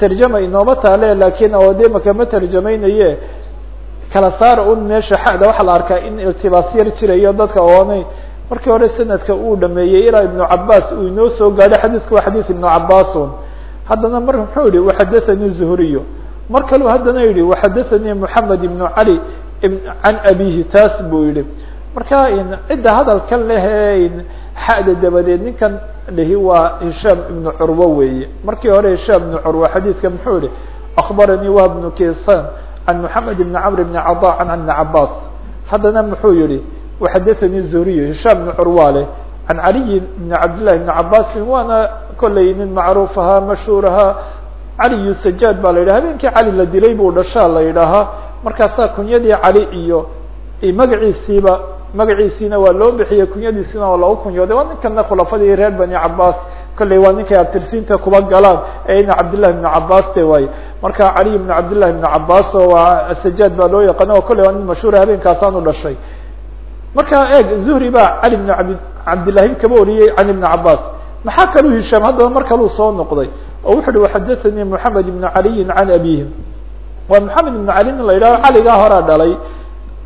ترجمة inooma taale lakin oo de makama ترجamaynaye kala saar un meesha xada waxaa la arkaa in iltibaas yar jirayo dadka oonay markii hore sanadka uu dhameeyey ilaa iبن cabاs uu inoo soo gaadho xadيثku waa xadيث iبن cabاsun haddana mar muxuu yihi وxdثnي الزهري mar kalu haddana yihi وxadثnي محamed بن علي عan abihi taas buu yihi marka cidda hadalkan leh xada dabadeed ninkan lihi waa هisham iبن curwo weeye markii hore هisham iبن curwo xadiidka muxuu yihi أخbarnي wهb بن kaysan عan محamed بن cمr بن cضاء عن بن cabاs haddana muxuu yihi وxadثnي الزهriي هisham بن curwa leh عan عaliي بن cabd للhi بن cabاsi waana kolay nin macruuf ahaa cali yusajaad baa la yidhaha. Habeenkii cali la dilay buu dhashaa la yidhaahaa markaasaa kunyadii cali iyo magaciisiiba magaciisiina waa loo bixiyey kunyadiisina waa loogu kunyooday. Waa ninkana khulafadii reer bani cabaas kolley waa ninkay abtirsiinta kuba galaan. Ee ina cabdillahi ibnu cabaas de waaye. Marka caliy ibnu cabdillahi ibnu cabaas waa asajaad baa loo yaqaana oo kolley waa nin mashhuura habeenkaasaanu dhashay. Marka eeg zuhri baa cali ibnu ab cabdillahi kaba wariyey can ibni cabaas maxaa kalu hishaam haddaba mar kaluu soo noqday oo wuxu uhi waxadathanii moxamed ibnu caliyin can abihi waa moxamed ibnu cali in la yidhaho caligaa horaa dhalay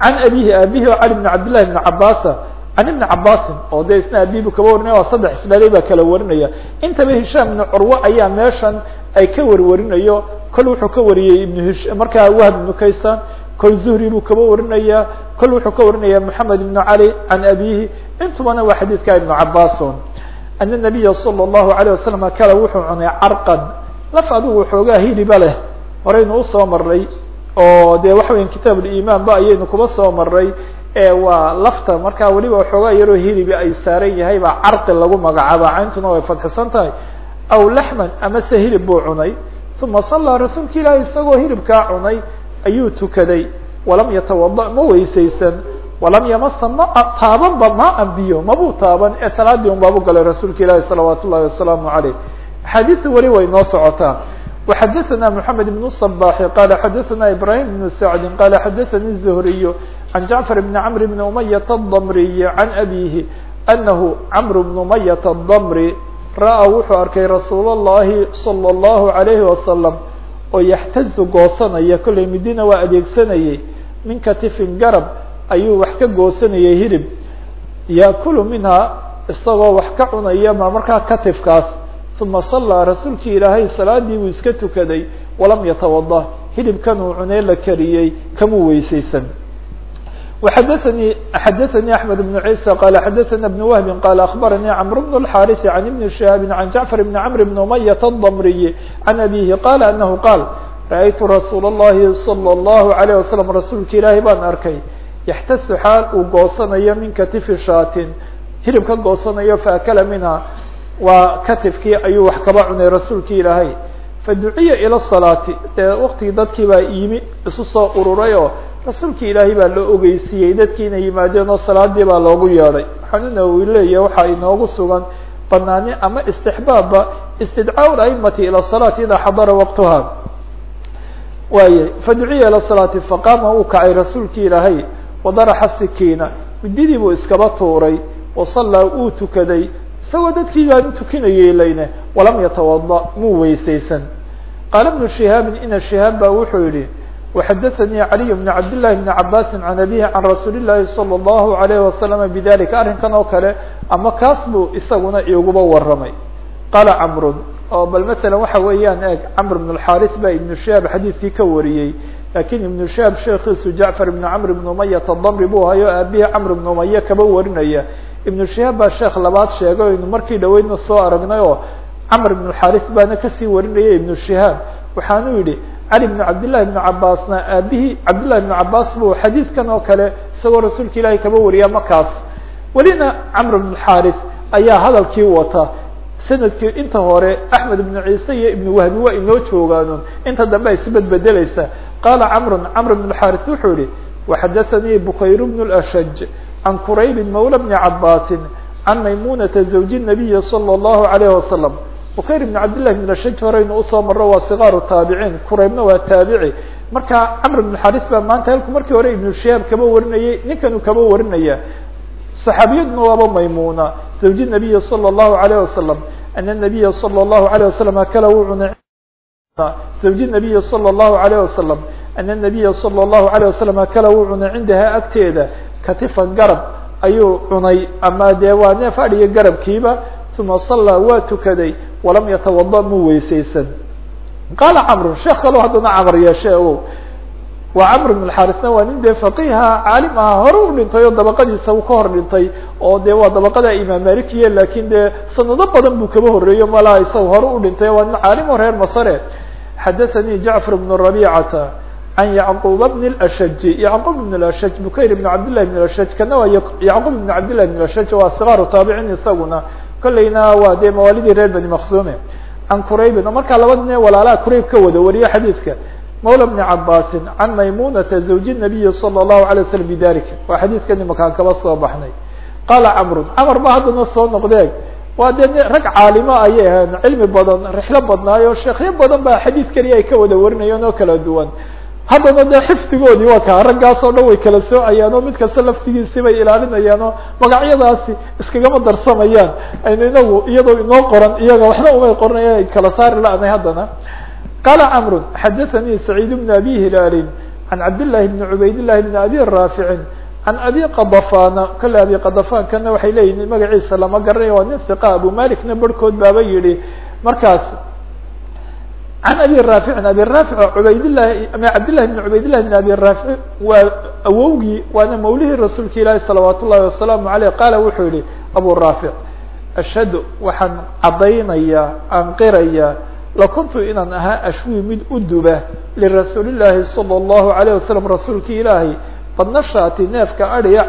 can abihi aabihi oo cali bn cabdillahi bni cabaasa can ibni cabaasin oo de isna abibu kaba warinaya waa saddex isdhalay baa kala warinaya. Intaba hishaam ibnu curwo ayaa meeshan ay ka warwarinayo kol wuxuu ka wariyey ibn hish markaa wahb ibnu kaysan kol zuhri buu kaba warinaya kol wuxuu ka warinaya moxamed ibnu cali can abihi intubana waa xadiidka ibnu cabaason ana nabiya sala allahu alayh wasalam kala wuxuu cunay carqan laf adigu xoogaa hiliba leh horeynu u soo maray oo de waxa weya kitaab ulimaan ba ayaynu kuba soo maray waa lafta markaa weliba xoogaa yaroo hilibi ay saaran yahay baa carqi lagu magacaaba cayntuna way fadxisan tahay aw laxman ama se hilib buu cunay uma sallaa rasuulka ilaahi isagoo hilibkaa cunay ayuu tukaday walam yatawada ma weysaysan walam yamasa ma taabanba ma ambiyo mabuu taaban ee salaadii un baabu galay rasuulka ilaahi salawaat ullahi wasalaamu caleyh axaadiista weli way noo socotaa وxadثna محamed بن الصباح qال xadثna إبراهيم بن سعد qال xadثnي الزهري عن جعفر بن عمر بن أمية الضمري عن أبيه أنه عمر بن أمية الضمري ra'ى wuxuu arkay رasuul الlahi صلى الله عليه وسلم oo يxتز goosanaya kollay midina waa adeegsanayay min katifin garab ayuu wax ka goosanayay hilib yaأkل minha isagoo wax ka cunaya ma markaa katifkaas uma صalىa rasuulkii ilaahay salaadii buu iska tukaday walam yatawada hilibkan uu cunee la kariyey kamuu weysaysan xadaثnي xadaثnي أحmed بن عيسى qال xadaثna بن وهب qال أخbarnي cمر بن الحاrث عن بن شهاب عن جعفر بن عمر بن أمية الضمري عن أبيه qال أنه qاal رأيت رsuuل اللhi صلى الله عليه وسلم rasuulka ilaahay baan arkay yaxtasu xaal uu goosanayo min katifi shaatin hilib ka goosanayo faakala minha waa katifkii ayuu wax kaba cunay rasuulkii ilaahay faduciya ila salaati dee waktigii dadkii baa yimi isu soo ururay oo rasuulkii ilaahay baa loo ogeysiiyey dadkii inay yimaadeen oo salaadii baa loogu yeedhay xanunawi leeya waxa inoogu sugan banaani ama istixbaabba istidcaau aimati ila salaati idaa xadara waqtuha waaye faduciya ila salaati faqaama uu kacay rasuulkii ilaahay wadaraxa sikiina mididii buu iskaba tuuray wasallaa uu tukaday isagoo dadkii baan tukinayay layne walam yatawada muu weysaysan qaala bnu shihaabin ina shihaab ba wuxuu yihi waxadaثanii caliy bn cabdillahi bni cabaasin can abihi can rasuuli llahi salى اllahu alayhi wasalama bidalika arrinkan oo kale ama kaas buu isaguna iguba waramay qaala camrun oo bal masalan waxa weeyaan eeg camr bn اlxaris baa ibnu shihaab xadiidkii ka wariyey laakiin ibnu shihaab sheekiisu jacfar ibn camr ibn umayata damri buu hayo aabihi camr ibn umaya kaba warinaya. Ibnu shihaab baa sheekh labaad sheegay aynu markii dhaweydna soo aragnay oo camr ibn xaris baana ka sii warinaya ibnu shihaab waxaanu yihi cali bn cabdillahi bn cabaasna aabihii cabdillahi bn cabaas buu xadiidkan oo kale isagoo rasuulka ilaahay kaba wariya markaas. Welina camr ibn xaris ayaa hadalkii wata. Sanadkii inta hore axmed ibnu ciise iyo ibnu wahbi waa inoo joogaanun inta dambe ay isbedbedelaysa qaala camrun camr ibn xaris wuxuu yihi waxadaثanii bukayr bn اlashaj can qurayb mawla bni cabaasin can maymunata zawji الnabiyi salى اllahu alayh wasalam bukayr ibn cabdillahi bn ashaj horeynu usoo maro waa sikaaru taabiciin quraybna waa taabici marka camr ibn xaris baa maanta halku markii hore ibnu shihaab kaba warinayay ninkanuu kaba warinaya صaxaabiyaduna waaba maymuna zawji الnabiyi salى اllahu alayh wasalam ana الnabiya salى اllahu alayه wasalam akala wuu cunay zawji الnabiyi salى اllahu alayh wasalam ana الnabiya salى اllahu alayه wasalam akala wuu cunay cindaha agteeda katifan garab ayuu cunay ama dee waa neef adhiga garabkiiba uma sallaa waa tukaday walam yatawada muu weysaysan qaala camru sheekh kaloo haddana camar yeeshe ogow waa camr ibn xarisna waa nin dee faqiha caalim aha hore u dhintay oo dabaqadiisa uu ka hor dhintay oo dee waa dabaqada imaam malikiya lakin dee sanado badan buu kaba horeeyo malaa isaga hore u dhintay waa nin caalim o reer masare xadaثanii jacfar bn rabicata can yacquba bn اlashaj yacqub bn اlashaj bukayr ibn cabdillahi bn ashaj kana waa yacqub ibn cabdillahi bn ashaj waa sikaaru taabicin isaguna kolleyna waa dee mawaalidii reer bani maksume can quraybin oo markaa laba nin ee walaalaha qurayb ka wada wariyo xadiidka mawla bni cabaasin can maymunata zawji nabiyi salى الlahu alay waslam bidalika waa xadiidkan imakaan kaba soo baxnay qaala camrun camar ba haddana soo noqdee waa dee rag caalimo ayay ahayn cilmi badan rixlo badnaayo sheekyo badan baa xadiid keliya ay ka wada warinayeen oo kala duwan. Haddana dee xifdigoodii waa kaa raggaas oo dhan way kala soocayaan oo mid kasta laftigiisi bay ilaalinayaan oo magacyadaasi iskagama darsamayaan. Aynu inagu iyadoo inoo qoran iyaga waxba umay qoranaya ay kala saari la-nay haddana. Qaala camrun xadathanii saciid bn abi hilaalin can cabdillahi bni cubaydillahi bni abi raaficin can abi qadafana kale abi qadafaankana waxay leeyihiin magaciisa lama garanayo waa nin hiqa abu malikna barhkood baaba yihi markaas can abi raaficin abi raafic cubaydillahi ama cabdillahi bn cubaydillahi bn abi raafic waa awowgii waana mawlihii rasuulka ilaahi salawaat ullahi wasalaamu aleyh qaala wuxuu yihi abu raafic ashhadu waxaan caddaynayaa aan qirayaa lakuntu inaan ahaa ashwi mid u duba lirasuulillaahi salى اllahu alayh wasalam rasuulka ilaahay badnashaati neefka adhiya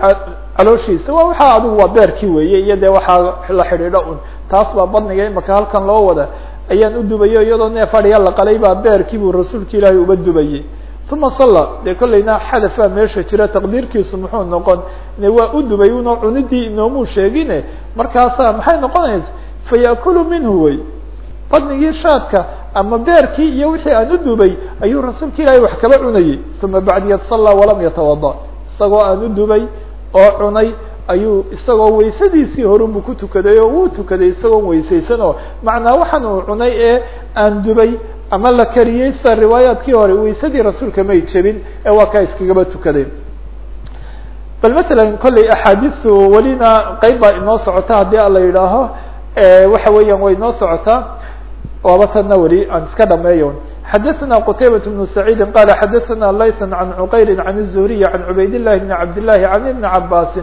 calooshiisa waa waxaa adigu waa beerkii weeye iyo dee waxaa la xidhiidho un taas baa badniga imaka halkan loo wada ayaan u dubayo iyadoo neef adhiya la qalay baa beerkii buu rasuulka ilaahay uba dubayey. Uma salla dee kollayna xadafaa meesha jira taqdiirkiisu muxuu noqon ne waa u dubay unoo cunidii inoomuu sheegine markaasaa maxay noqonaysa? Fayakulu minhu wey badnigii shaadka ama beerkii iyo wixii aan u dubay ayuu rasuulka ilaahay wax kaba cunayey. Uma bacdiyad salla walam yatawada isagoo aan u dubay oo cunay ayuu isagoo weysadiisii horunbu ku tukaday oo wuu tukaday isagoon weysaysan oo macnaa waxaan uu cunay ee aan dubay ama la kariyey sida riwaayaadkii hore weysadii rasuulka may jebin ee waa kaa iskagaba tukaday. Bal matalan kollay axaadiistu welina qeyb baa inoo socota haddii a la yidhaaho waxa weeyaan way inoo socotaa waaba tana weli aan iska dhameeyon xadaثna qtaybaة بن سacيidi qala xadaثna laysa عan cqayri عan الزهriي عan cubayd الlahi بn cabd لlahi عan iبn cabaasi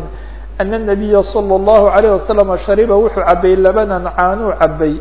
أن النabiya slى الlahu عalيه wasalam shariba wuxuu cabay labanan caanuu cabay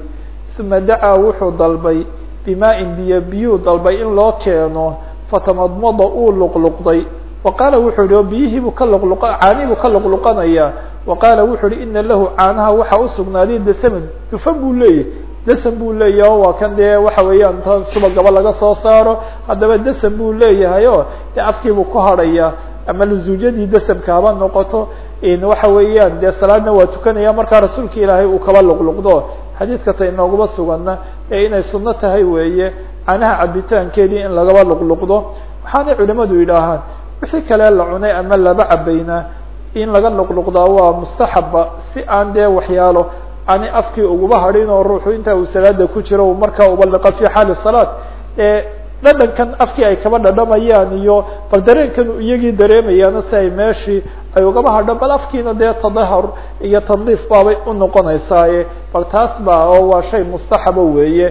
uma dacaa wuxuu dalbay bimaaءin biyo biyuu dalbay in loo keeno fatamadmada uu luqluqday waqaala wuxuu yihi biyihii buu ka luqluq caanihii buu ka luqluqanaya waqaala wuxuu yihi ina lahu caanaha waxa usugnaaday dasaman dufan buu leeyahy dasan buu leeyahay o waa kan dee waxa weeyaan ta subagaba laga soo saaro. Haddaba dasan buu leeyahay o afkiibuu ku hadhaya ama lazuujadii dasamka haba noqoto waxa weeyaan dee salaadna waa tukanaya markaa rasuulka ilaahay uu kaba luqluqdo. Xadiidka ta inoogaba suganna ee inay sunno tahay weeye canaha cabitaankeedii in lagaba luqluqdo. Waxaanay culimadu yidhaahaan wixii kale la cunay ama laba cabayna in laga luqluqdaa waa mustaxaba si aan dee waxyaalo ani afkii uguba hadhin oo ruuxu inta uu salaada ku jiro uu markaa uba liqa fi xaali salaad dhadhankan afkii ay kaba dhadhamayaan iyo bal dareenkan iyagii dareemayaana si ay meeshii ay ugaba hadhan bal afkiina dee tadahur iyo tandiif baabay unoqonaysaaye bal taas ba oo waa shay mustaxaba weeye.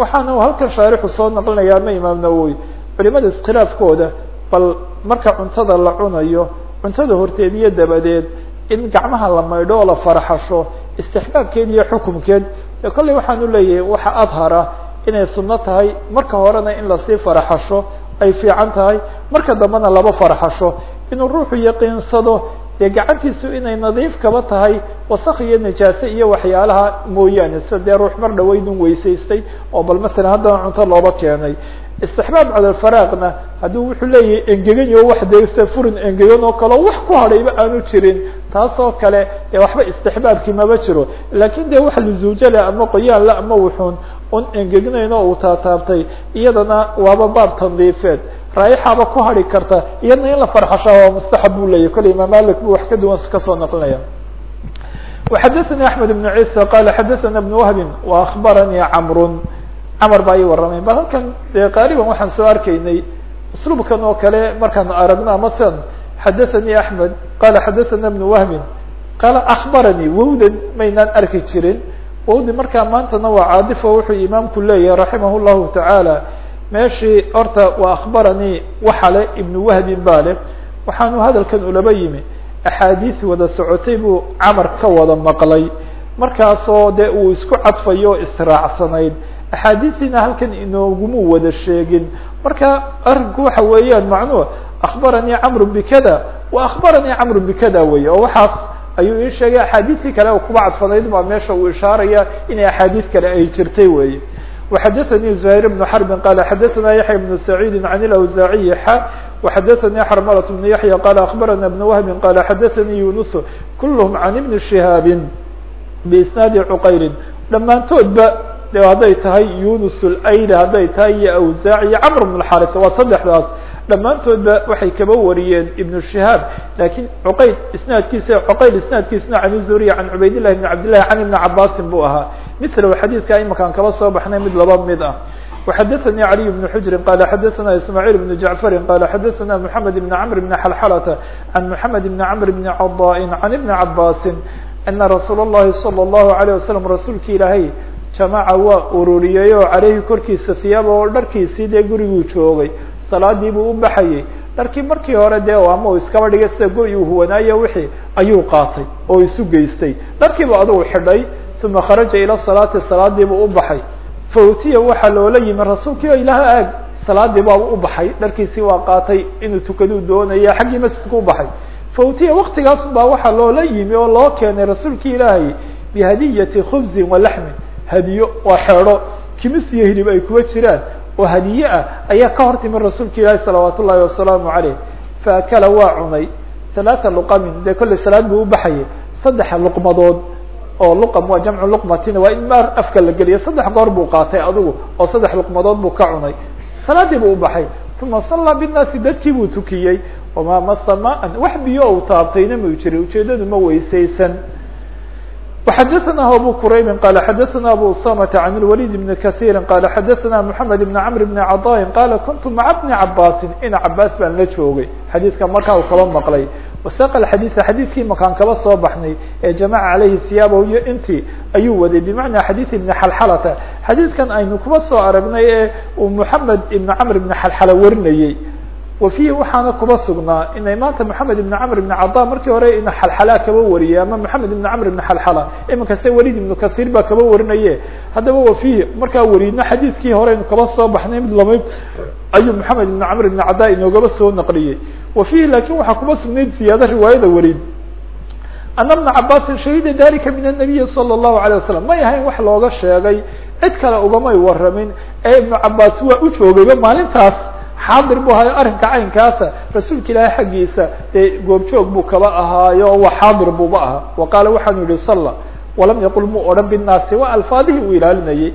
Waxaana halkan shaarixu soo naqlinaya ama imaam nawowi culimada iskhilaafkooda bal marka cuntada la cunayo cuntada horteed iyo dabadeed in gacmaha la maydho oo la faraxasho istixbaabkeed iyo xukumkeed e kolley waxaanu leeyahay waxa adhara inay sunno tahay marka horena in la sii faraxasho ay fiican tahay marka dambena laba faraxasho. Inuu ruuxu yaqiinsado dee gacantiisu inay nadiif kaba tahay wasak iyo nijaase iyo waxyaalaha mooyaane sida dee ruux mar dhaweydun weysaystay oo bal masalan haddana cunto looba keenay. Istixbaab cala lfaraaqna hadduu wuxuu leeyahay engegan yo wax degsta furin engegan oo kaleo wax ku hadhayba aanu jirin. Taasoo kale dee waxba istixbaabkii maba jiro. Laakin dee wax lazuujo leh ama qoyaan le ama wuxuun un engegnayn oo uu taataabtay iyadana waaba baab tandiifeed raaixaaba ku hadhi karta iyadna in la farxashaa waa mustaxab buu leeyahy kolley imaam malik buu wax ka duwan kasoo naqlinaya وxadaثnي أحmed بن عيسى qala xadaثna بن وهb وأخbarnي cmr cmr baa ii waramay bal halkan de qaaliban waxaan soo arkaynay اسluubkan oo kale markaan aragno ama san xadaثnي أحmed qala xadaثna بن وهbi qala أخbarnي wowdan maynaan arki jirin wowdi markaa maantana waa caadifo wuxuu imaamku leeyahay raximah الlahu taعaalى meeshii horta wa akhbaranii waxale ibn wahbin baa leh. Waxaanu hadalkan ulaba yimi axaadiis wada socotay buu camar ka wada maqlay. Markaasoo dee uu isku cadfayo israacsanayd. Axaadiiina halkan inoogumu wada sheegin. Marka arrinku waxa weeyaan macnuhu akhbaranii camru bikada. Wa akhbaranii camru bikada wey oo waxaas ayuu ii sheegay axaadiisii kale kuba cadfanayd baa meesha uu ishaaraya inay axaadiis kale ay jirtay wey وxdثnي زهير بن حرب قال xdثna يحيى بن سعيد عن الأوزاعي ح وxdثnي حرملة بن يحيى قال أخبرنا بن وهب قال xdثnي يونس كلهم عن بن شهاaب بإسناaد عqayr dhamaantoodba de hadday tahay يونس الأyl hadday tahay iyo أوزاعي cمر بن الحارث waa saddexdaas dhammaantoodba waxay kaba wariyeen iبن شهاaب lakiin cqayl isnaadkiisa cqayl isnaadkiisna عن الزهري عن عubayd لله بن عبد لله عن بن cabاsi buu ahaa mثl xadيثka imakaan kaba soo baxnay mid laba mid ah وxdثnي علي بن حجر قال xdثna اسماعيل بن جعفر قال xdثna محمد بن عمرو بن حلحلة عن محمد بن عمرو بن عضاء عن بن عباس أن رsuuل اللhi صلى الله عليه وسلم rasuulki ilaahay جamاعة waa ururiyey oo عaleyhi korkiisa ثiyaab oo dharkiisii dee guriguu joogay salaadii buu u baxayey dharkii markii hore dee ama u iskaba dhigay sida goy uu huwanaayo wixii ayuu qaatay oo isu geystay. Dharkiibu adugu xidhay uma kharaja ilى salaati salaadiibuu u baxay. Fautiya waxaa loola yimi rasuulkii o ilaah aag. Salaadii baaba u baxay. Dharkiisii waa qaatay inuu tukaduu doonaya xaggii masjidka u baxay. Fautiya waktigaas baa waxaa loola yimi oo loo keenay rasuulki ilaahay bihadiyati khubzin wa laxmin. Hadiyo waa xeedho kimis iyo hilib ay kuwa jiraan oo hadiye ah ayaa ka hor timi rasuulka ilaahi salawaat ullahi wasalaamu caleyh faakala waa cunay. Halaatha luqamin dee kolley salaad buu u baxayay. Saddexa luqmadood oo luqam waa jamcu luqmatina waa in maar afka la geliyo. Saddex goor buu qaatay adigu oo saddex luqmadood buu ka cunay. Salaadii buu u baxay. Uma sallaa binnaasi dadkii buu tukiyey. Wamaa masa maan wax biyo u taabtayna mau jiray. Ujeedadu ma weysaysan وxdثnah abو qrayb qال xdثna abو usامة عن الوليد بن kaثيr qال xdثna محamed بن cمر بن cضاء qال kuنت mعa بن cabاsi ina cabاs baan la joogay xadiidka markaa uu kaba maqlay وsaq xadيث xadiidkii makaan kaba soo baxnay ee jamca عalayhi ثiyaabahu iyo intii ayuu waday bmaعna xadيث iبn xalxalata xadiidkan aynu kuba soo aragnay ee uu محamed iبn cمr بن xalxala warinayey wa waxaana kuba sugnaa inay maanta moxamed ibn camr ibn cada markii hore ina xalxala kaba wariyey ama moxamed ibn camr ibn xalxala iminka se walid ibnu kasiir baa kaba warinaye. Haddaba wa fiihi markaa wariyno hore horeynu kaba soo baxnay mid laba ayuu maxamed ibn camr ibn cada inoogaba soo naqliyey. Wa fiihi laakiin waxaa kuba sugnayd ziyaado riwaayada walid ana bna cabaasin shahida dalika min anabiyi sala allahu alay wasalam may ahayn wax looga sheegay cid kale ugamay waramin ee ibnu cabaas waa u joogayba maalintaas xaadir buu ahayo arrinka caynkaasa rasuulka ilaahay xaggiisa dee goobjoog buu kaba ahaayo waa xaadir buuba ahaa wa qaala waxaanu yihi salla walam yaqul mu odhan binnaasi. Waa alfaadihii uu ilaalinayay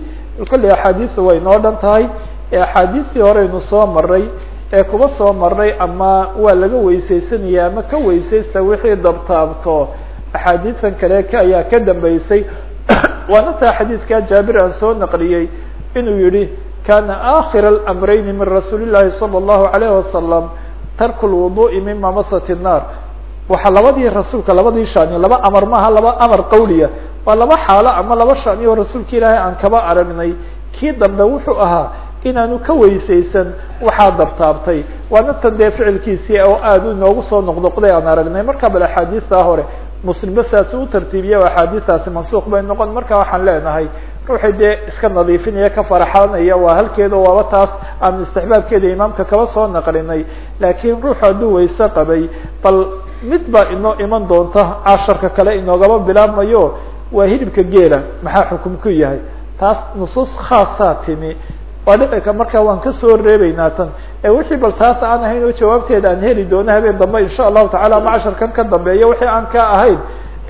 kolley axaadiisa way noo dhan tahay. Axaadiistii horeynu soo maray ee kuba soo maray ama waa laga weysaysanaya ama ka weysaysta wixii dabtaabto. Axaadiisan kale ka ayaa ka dambeysay. Waana taa xadiidkaa jaabir aan soo naqliyey inuu yihi kana akhir اأmrayn min rasuuli الlahi salى الlahu عalayه wasalam tarku lwuduءi mima masat الnar waxaa labadii rasuulka labadii shani laba amar maaha laba amar qawliya waa laba xaalo ama laba shani oo rasuulka ilaahay aan kaba aragnay kii dambe wuxuu ahaa inaanu ka weysaysan waxaa dabtaabtay waana tan dee ficilkiisii oo aad inoogu soo noqnoqday aan aragnay marka bal axaadiistaa hore muslimba saas u tartiibiya o axaadiistaasi mansuuq bay noqon marka waxaan leenahay ruuxii dee iska nadiifinaya ka faraxanaya waa halkeeda waaba taas aan istixbaabkeeda imaamka kaba soo naqlinay. Laakiin ruuxu hadduu wayse qabay bal mid baa inoo iman doonta casharka kale inoogaba bilaabmayo waa hilibka geela maxaa xukum ku yahay? Taas nusuus khaasaa timi. Waa dhicika markaa waan ka soo reebeynaa tan. Ee wixii bal taas aan ahayn oo jawaabteeda aan heli doono habeen dambe insha allahu tacala ama casharkan ka dambeeya wixii aan ka ahayn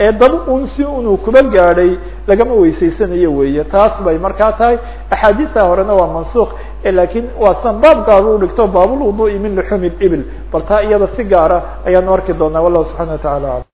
ee daba un si unuu kuba gaadhay lagama weysaysanayo weeye. Taas bay markaa tahay. Axaadiista horena waa mansuuk lakiin waa san baab gaar u dhigto baabulwudu'i min luxumi ibil. Bal taa iyada si gaara ayaanu arki doonaa. Wallahu subxana wa tacala alam